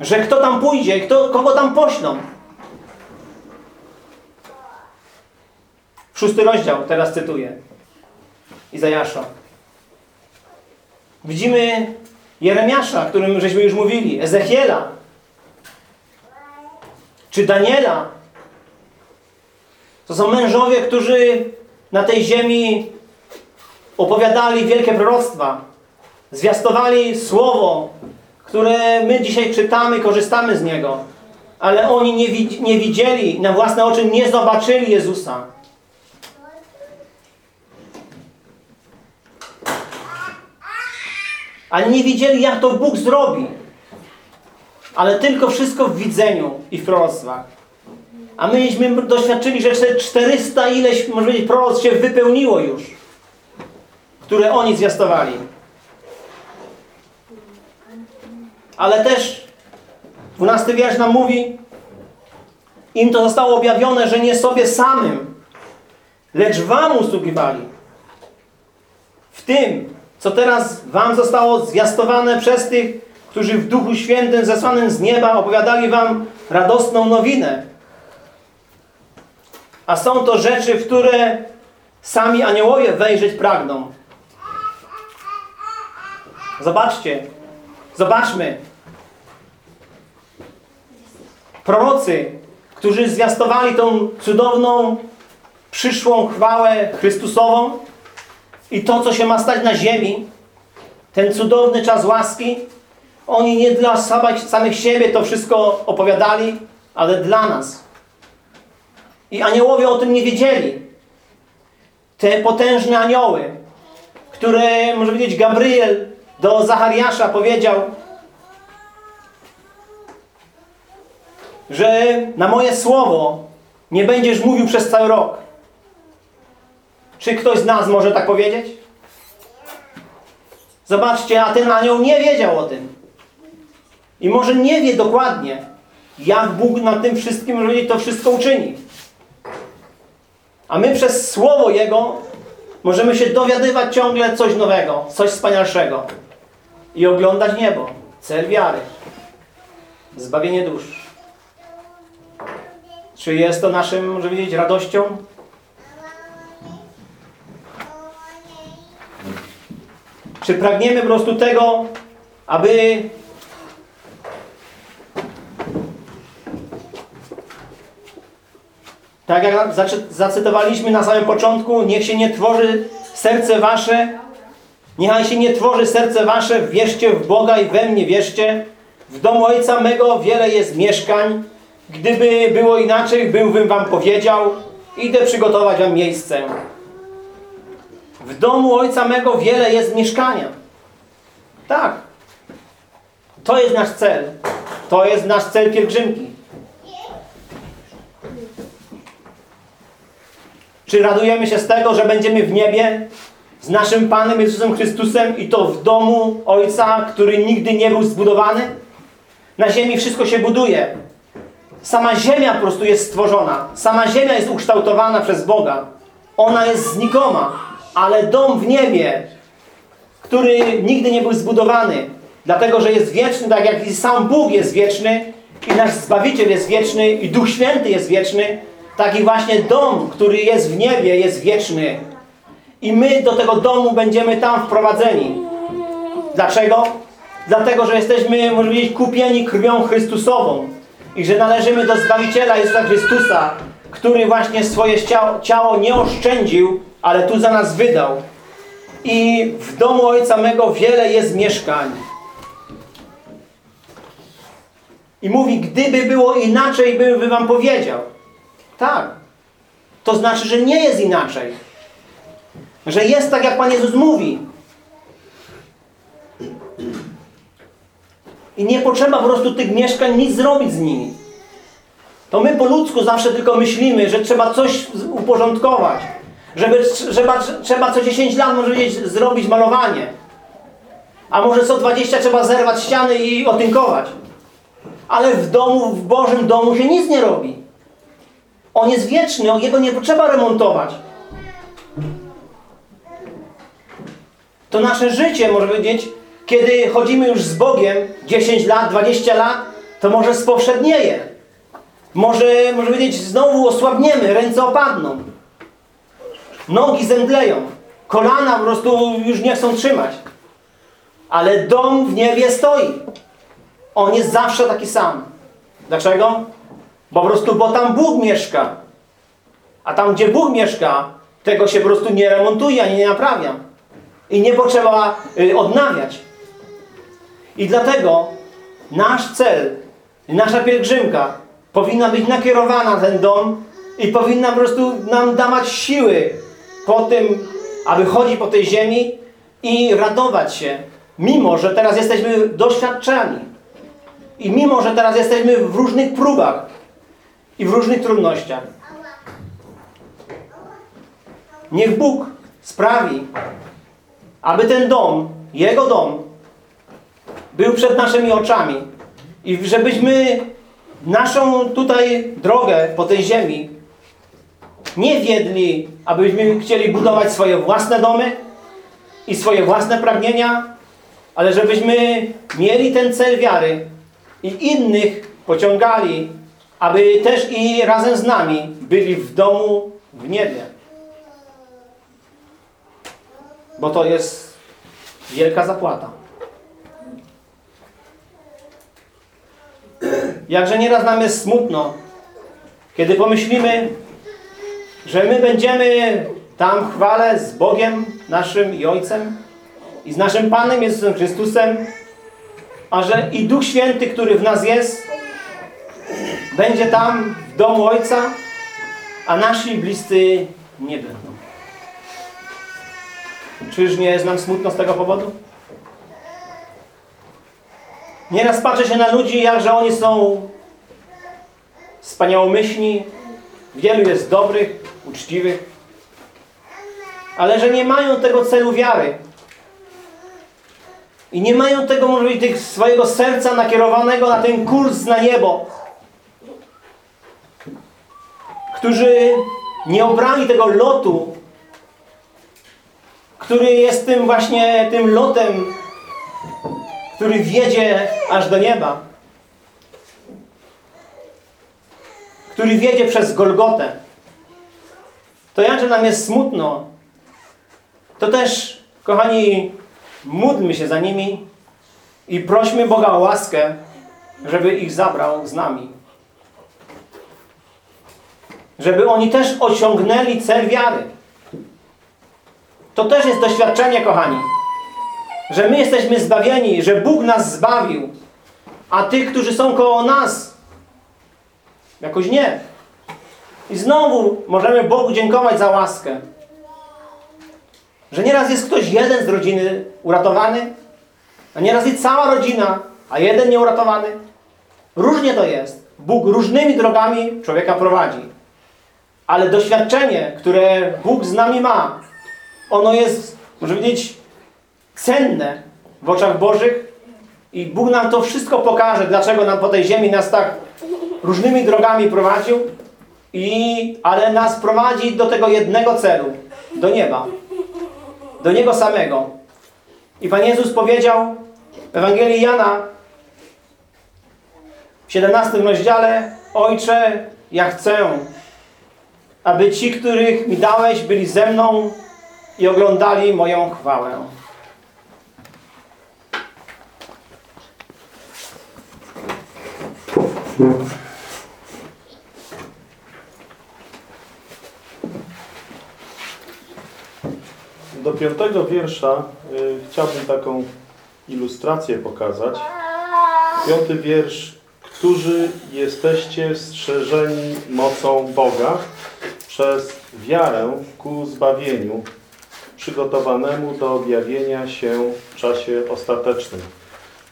że kto tam pójdzie, kto, kogo tam poślą. Szósty rozdział, teraz cytuję. Izajasza. Widzimy Jeremiasza, o którym żeśmy już mówili, Ezechiela, czy Daniela. To są mężowie, którzy na tej ziemi opowiadali wielkie proroctwa, zwiastowali słowo, które my dzisiaj czytamy, korzystamy z niego. Ale oni nie, wid nie widzieli, na własne oczy nie zobaczyli Jezusa. Ale nie wiedzieli, jak to Bóg zrobi. Ale tylko wszystko w widzeniu i w proroctwach. A myśmy doświadczyli, że 400 ileś, może powiedzieć, proroc się wypełniło już, które oni zwiastowali. Ale też 12 wiersz nam mówi, im to zostało objawione, że nie sobie samym, lecz wam usługiwali. W tym, co teraz wam zostało zwiastowane przez tych, którzy w Duchu Świętym zesłanym z nieba opowiadali wam radosną nowinę. A są to rzeczy, w które sami aniołowie wejrzeć pragną. Zobaczcie, zobaczmy. Prorocy, którzy zwiastowali tą cudowną, przyszłą chwałę Chrystusową i to, co się ma stać na ziemi, ten cudowny czas łaski, oni nie dla samych siebie to wszystko opowiadali, ale dla nas. I aniołowie o tym nie wiedzieli. Te potężne anioły, które, może powiedzieć, Gabriel do Zachariasza powiedział, że na moje słowo nie będziesz mówił przez cały rok. Czy ktoś z nas może tak powiedzieć? Zobaczcie, a ten anioł nie wiedział o tym. I może nie wie dokładnie, jak Bóg na tym wszystkim to wszystko uczyni. A my przez Słowo Jego możemy się dowiadywać ciągle coś nowego, coś wspanialszego. I oglądać niebo. Cel wiary. Zbawienie dusz. Czy jest to naszym, może powiedzieć, radością? Czy pragniemy po prostu tego, aby tak jak zacytowaliśmy na samym początku, niech się nie tworzy serce wasze, niechaj się nie tworzy serce wasze, wierzcie w Boga i we mnie wierzcie. W domu Ojca mego wiele jest mieszkań. Gdyby było inaczej, byłbym wam powiedział, idę przygotować wam miejsce. W domu Ojca mego wiele jest mieszkania. Tak. To jest nasz cel. To jest nasz cel pielgrzymki. Czy radujemy się z tego, że będziemy w niebie z naszym Panem Jezusem Chrystusem i to w domu Ojca, który nigdy nie był zbudowany? Na ziemi wszystko się buduje. Sama ziemia po prostu jest stworzona. Sama ziemia jest ukształtowana przez Boga. Ona jest znikoma. Ale dom w niebie, który nigdy nie był zbudowany, dlatego, że jest wieczny, tak jak i sam Bóg jest wieczny, i nasz Zbawiciel jest wieczny, i Duch Święty jest wieczny, taki właśnie dom, który jest w niebie, jest wieczny. I my do tego domu będziemy tam wprowadzeni. Dlaczego? Dlatego, że jesteśmy, można powiedzieć, kupieni krwią Chrystusową. I że należymy do Zbawiciela Jezusa Chrystusa, który właśnie swoje ciało, nie oszczędził, ale tu za nas wydał. I w domu Ojca mego wiele jest mieszkań. I mówi, gdyby było inaczej, bym wam powiedział. Tak. To znaczy, że nie jest inaczej. Że jest tak, jak Pan Jezus mówi. I nie potrzeba po prostu tych mieszkań nic zrobić z nimi. To my po ludzku zawsze tylko myślimy, że trzeba coś uporządkować. Żeby, trzeba, trzeba co 10 lat, może zrobić malowanie. A może co 20 trzeba zerwać ściany i otynkować. Ale w domu, w Bożym domu się nic nie robi. On jest wieczny, jego nie potrzeba remontować. To nasze życie, może powiedzieć, kiedy chodzimy już z Bogiem 10 lat, 20 lat, to może spowszednieje. Może, może powiedzieć, znowu osłabniemy, ręce opadną. Nogi zemdleją. Kolana po prostu już nie chcą trzymać. Ale dom w niebie stoi. On jest zawsze taki sam. Dlaczego? Po prostu, bo tam Bóg mieszka. A tam, gdzie Bóg mieszka, tego się po prostu nie remontuje, ani nie naprawia. I nie potrzeba y, odnawiać. I dlatego nasz cel, nasza pielgrzymka powinna być nakierowana na ten dom i powinna po prostu nam dawać siły po tym, aby chodzić po tej ziemi i radować się, mimo że teraz jesteśmy doświadczeni. I mimo, że teraz jesteśmy w różnych próbach i w różnych trudnościach. Niech Bóg sprawi, aby ten dom, Jego dom, był przed naszymi oczami i żebyśmy naszą tutaj drogę po tej ziemi nie wiedli, abyśmy chcieli budować swoje własne domy i swoje własne pragnienia, ale żebyśmy mieli ten cel wiary i innych pociągali, aby też i razem z nami byli w domu w niebie. Bo to jest wielka zapłata. Jakże nieraz nam jest smutno, kiedy pomyślimy, że my będziemy tam w chwale z Bogiem, naszym i Ojcem i z naszym Panem Jezusem Chrystusem, a że i Duch Święty, który w nas jest, będzie tam w domu Ojca, a nasi bliscy nie będą. Czyż nie jest nam smutno z tego powodu? Nieraz patrzę się na ludzi, jakże oni są wspaniałomyślni, wielu jest dobrych, uczciwych, ale że nie mają tego celu wiary. I nie mają tego, może być, tych swojego serca nakierowanego na ten kurs na niebo. Którzy nie obrali tego lotu, który jest tym właśnie tym lotem, który wiedzie aż do nieba. Który wiedzie przez Golgotę. To jakże nam jest smutno. To też, kochani, módlmy się za nimi i prośmy Boga o łaskę, żeby ich zabrał z nami. Żeby oni też osiągnęli cel wiary. To też jest doświadczenie, kochani. Że my jesteśmy zbawieni, że Bóg nas zbawił, a tych, którzy są koło nas, jakoś nie. I znowu możemy Bogu dziękować za łaskę. Że nieraz jest ktoś jeden z rodziny uratowany, a nieraz jest cała rodzina, a jeden nieuratowany. Różnie to jest. Bóg różnymi drogami człowieka prowadzi. Ale doświadczenie, które Bóg z nami ma, ono jest, może powiedzieć, cenne w oczach Bożych i Bóg nam to wszystko pokaże, dlaczego nam po tej ziemi nas tak różnymi drogami prowadził, i, ale nas prowadzi do tego jednego celu, do nieba, do Niego samego. I Pan Jezus powiedział w Ewangelii Jana w 17 rozdziale Ojcze, ja chcę, aby ci, których mi dałeś, byli ze mną i oglądali moją chwałę. Do piątego wiersza y, chciałbym taką ilustrację pokazać. Piąty wiersz. Którzy jesteście strzeżeni mocą Boga przez wiarę ku zbawieniu, przygotowanemu do objawienia się w czasie ostatecznym.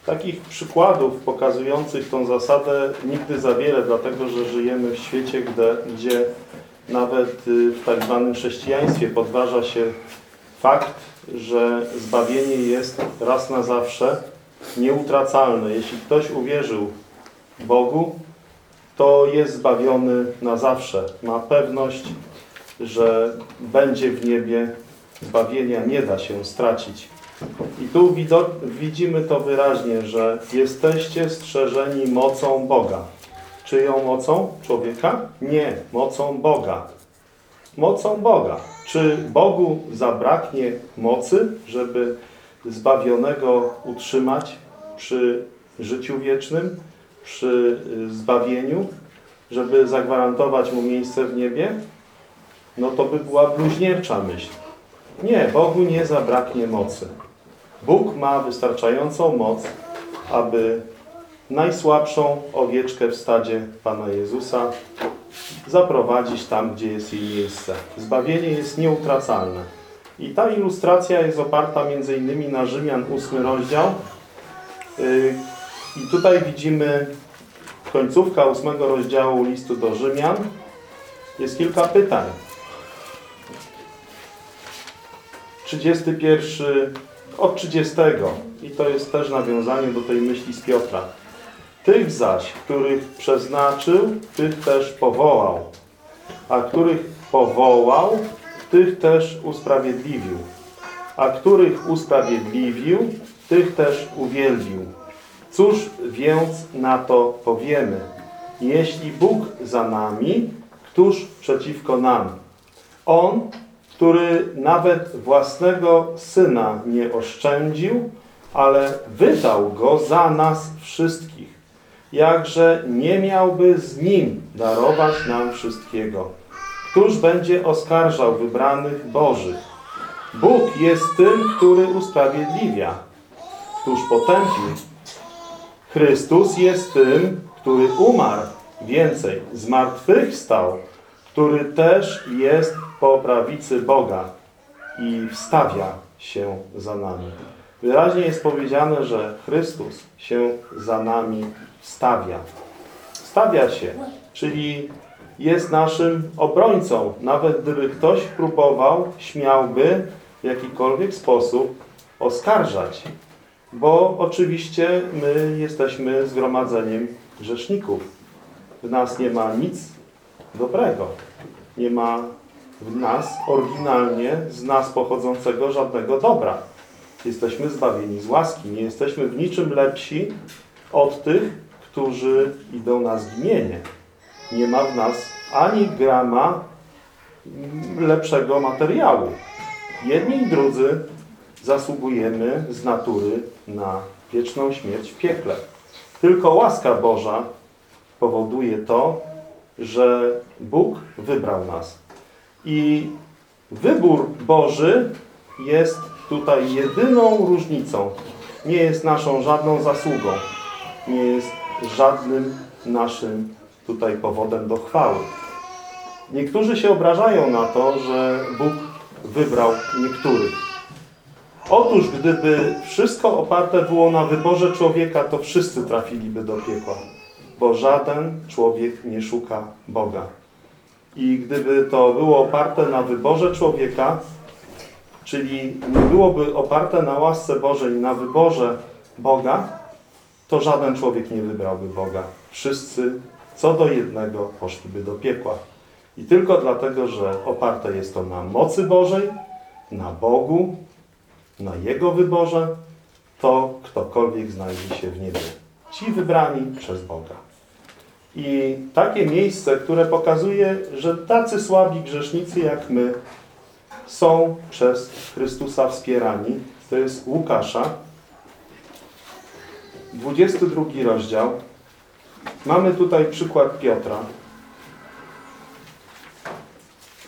Takich przykładów pokazujących tą zasadę nigdy za wiele, dlatego że żyjemy w świecie, gdzie, nawet y, w tak zwanym chrześcijaństwie podważa się fakt, że zbawienie jest raz na zawsze nieutracalne. Jeśli ktoś uwierzył Bogu, to jest zbawiony na zawsze. Ma pewność, że będzie w niebie. Zbawienia nie da się stracić. I tu widzimy to wyraźnie, że jesteście strzeżeni mocą Boga. Czyją mocą? Człowieka? Nie, mocą Boga. Mocą Boga. Czy Bogu zabraknie mocy, żeby zbawionego utrzymać przy życiu wiecznym, przy y, zbawieniu, żeby zagwarantować mu miejsce w niebie, no to by była bluźniercza myśl. Nie, Bogu nie zabraknie mocy. Bóg ma wystarczającą moc, aby najsłabszą owieczkę w stadzie Pana Jezusa zaprowadzić tam, gdzie jest jej miejsce. Zbawienie jest nieutracalne. I ta ilustracja jest oparta innymi na Rzymian 8 rozdział. Yy, I tutaj widzimy końcówka 8 rozdziału listu do Rzymian. Jest kilka pytań. 31 od 30 i to jest też nawiązanie do tej myśli z Piotra. Tych zaś, których przeznaczył, tych też powołał, a których powołał, tych też usprawiedliwił, a których usprawiedliwił, tych też uwielbił. Cóż więc na to powiemy? Jeśli Bóg za nami, któż przeciwko nam? On, który nawet własnego Syna nie oszczędził, ale wydał Go za nas wszystkich. Jakże nie miałby z Nim darować nam wszystkiego? Któż będzie oskarżał wybranych Bożych? Bóg jest tym, który usprawiedliwia. Któż potępił? Chrystus jest tym, który umarł, więcej, zmartwychwstał, który też jest po prawicy Boga i wstawia się za nami. Wyraźnie jest powiedziane, że Chrystus się za nami wstawia. Wstawia się, czyli jest naszym obrońcą. Nawet gdyby ktoś próbował, śmiałby w jakikolwiek sposób oskarżać. Bo oczywiście my jesteśmy zgromadzeniem grzeszników. W nas nie ma nic dobrego. Nie ma w nas oryginalnie z nas pochodzącego żadnego dobra. Jesteśmy zbawieni z łaski. Nie jesteśmy w niczym lepsi od tych, którzy idą na zginienie. Nie ma w nas ani grama lepszego materiału. Jedni i drudzy zasługujemy z natury na wieczną śmierć w piekle. Tylko łaska Boża powoduje to, że Bóg wybrał nas. I wybór Boży jest tutaj jedyną różnicą. Nie jest naszą żadną zasługą. Nie jest żadnym naszym tutaj powodem do chwały. Niektórzy się obrażają na to, że Bóg wybrał niektórych. Otóż gdyby wszystko oparte było na wyborze człowieka, to wszyscy trafiliby do piekła. Bo żaden człowiek nie szuka Boga. I gdyby to było oparte na wyborze człowieka, czyli nie byłoby oparte na łasce Bożej na wyborze Boga, to żaden człowiek nie wybrałby Boga. Wszyscy co do jednego poszliby do piekła. I tylko dlatego, że oparte jest to na mocy Bożej, na Bogu, na Jego wyborze, to ktokolwiek znajdzie się w niebie. Ci wybrani przez Boga. I takie miejsce, które pokazuje, że tacy słabi grzesznicy jak my są przez Chrystusa wspierani, to jest Łukasza, 22 rozdział. Mamy tutaj przykład Piotra.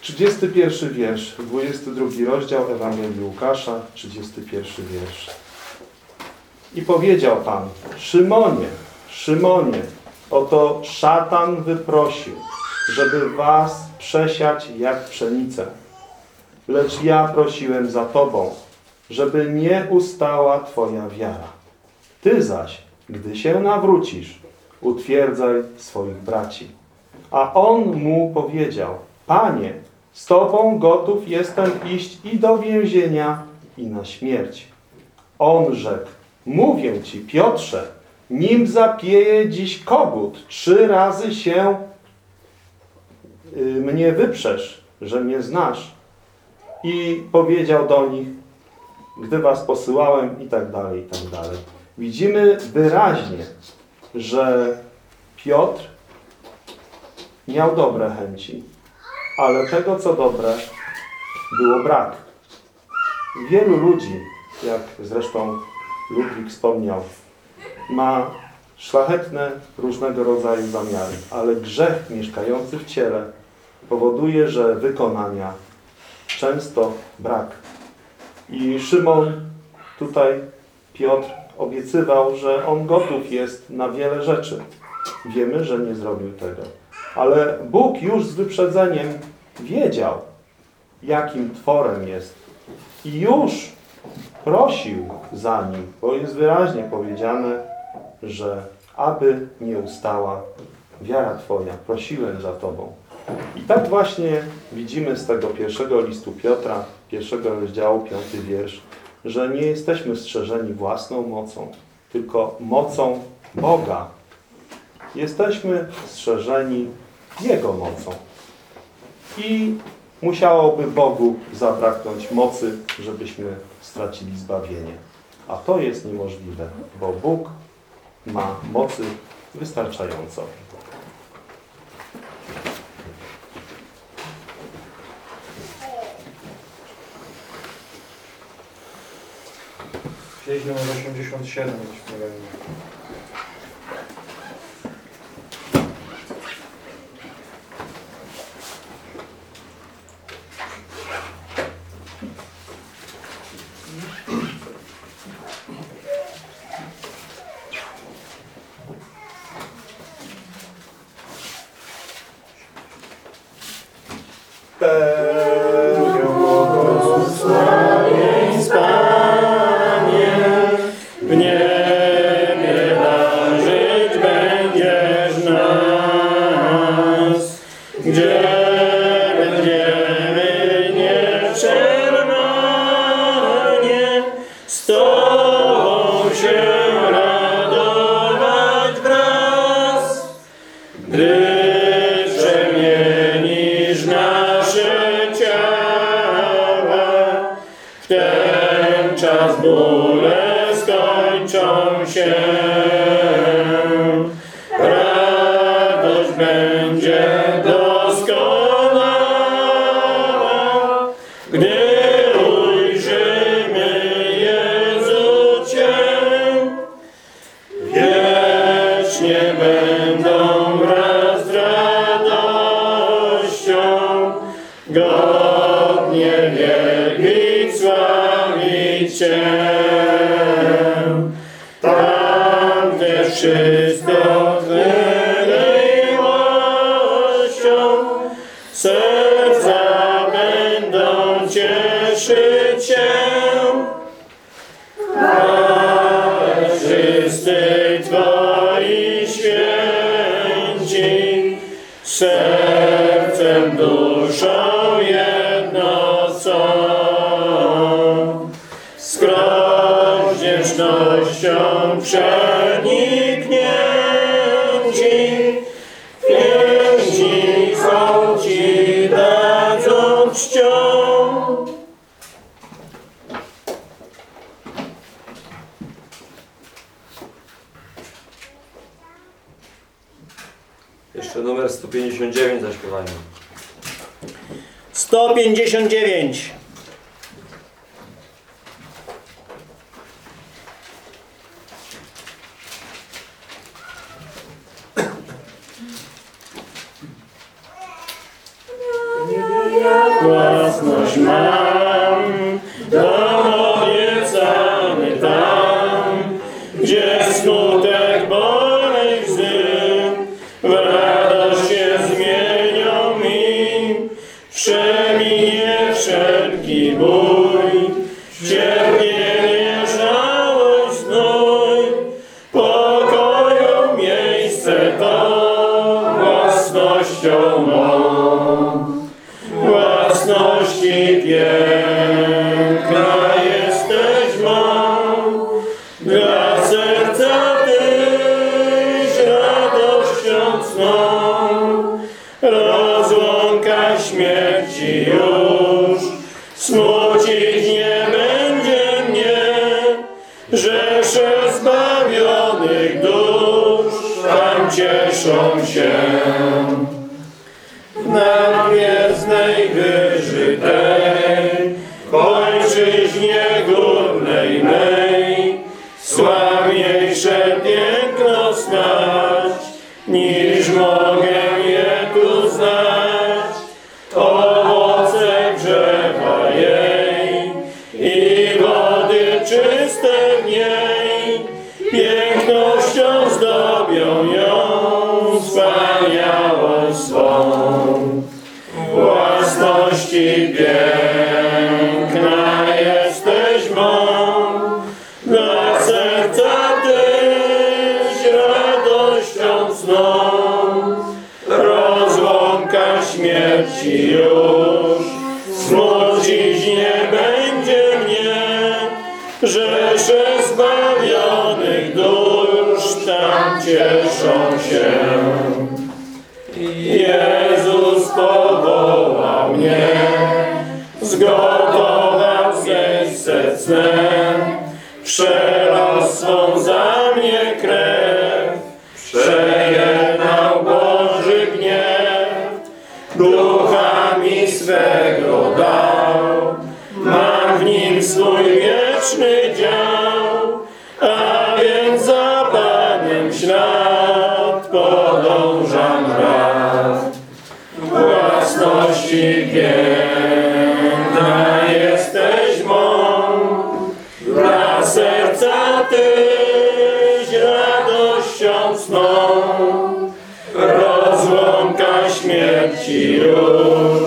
31 wiersz, 22 rozdział Ewangelii Łukasza, 31 wiersz. I powiedział Pan, Szymonie, Szymonie, oto szatan wyprosił, żeby was przesiać jak pszenicę. Lecz ja prosiłem za Tobą, żeby nie ustała Twoja wiara. Ty zaś, gdy się nawrócisz, utwierdzaj swoich braci. A on mu powiedział, Panie, z Tobą gotów jestem iść i do więzienia, i na śmierć. On rzekł, mówię Ci, Piotrze, nim zapieje dziś kogut, trzy razy się y, mnie wyprzesz, że mnie znasz. I powiedział do nich, gdy was posyłałem i tak dalej, i tak dalej. Widzimy wyraźnie, że Piotr miał dobre chęci, ale tego, co dobre, było brak. Wielu ludzi jak zresztą Ludwik wspomniał, ma szlachetne różnego rodzaju zamiary, ale grzech mieszkający w ciele powoduje, że wykonania często brak. I Szymon tutaj Piotr obiecywał, że on gotów jest na wiele rzeczy. Wiemy, że nie zrobił tego. Ale Bóg już z wyprzedzeniem wiedział, jakim tworem jest. I już prosił za nim, bo jest wyraźnie powiedziane, że aby nie ustała wiara Twoja, prosiłem za Tobą. I tak właśnie widzimy z tego pierwszego listu Piotra, pierwszego rozdziału, piąty wiersz, że nie jesteśmy strzeżeni własną mocą, tylko mocą Boga. Jesteśmy strzeżeni Jego mocą. I musiałoby Bogu zabraknąć mocy, żebyśmy stracili zbawienie. A to jest niemożliwe, bo Bóg ma mocy wystarczająco. Pieśń numer 87 śpiewajmy. Twoi święci sercem, duszą jedno są. Skroś wdzięcznością 159. cieszą się. Jezus powoła mnie, zgotował miejsce snem, przelał swą za mnie krew. tirou.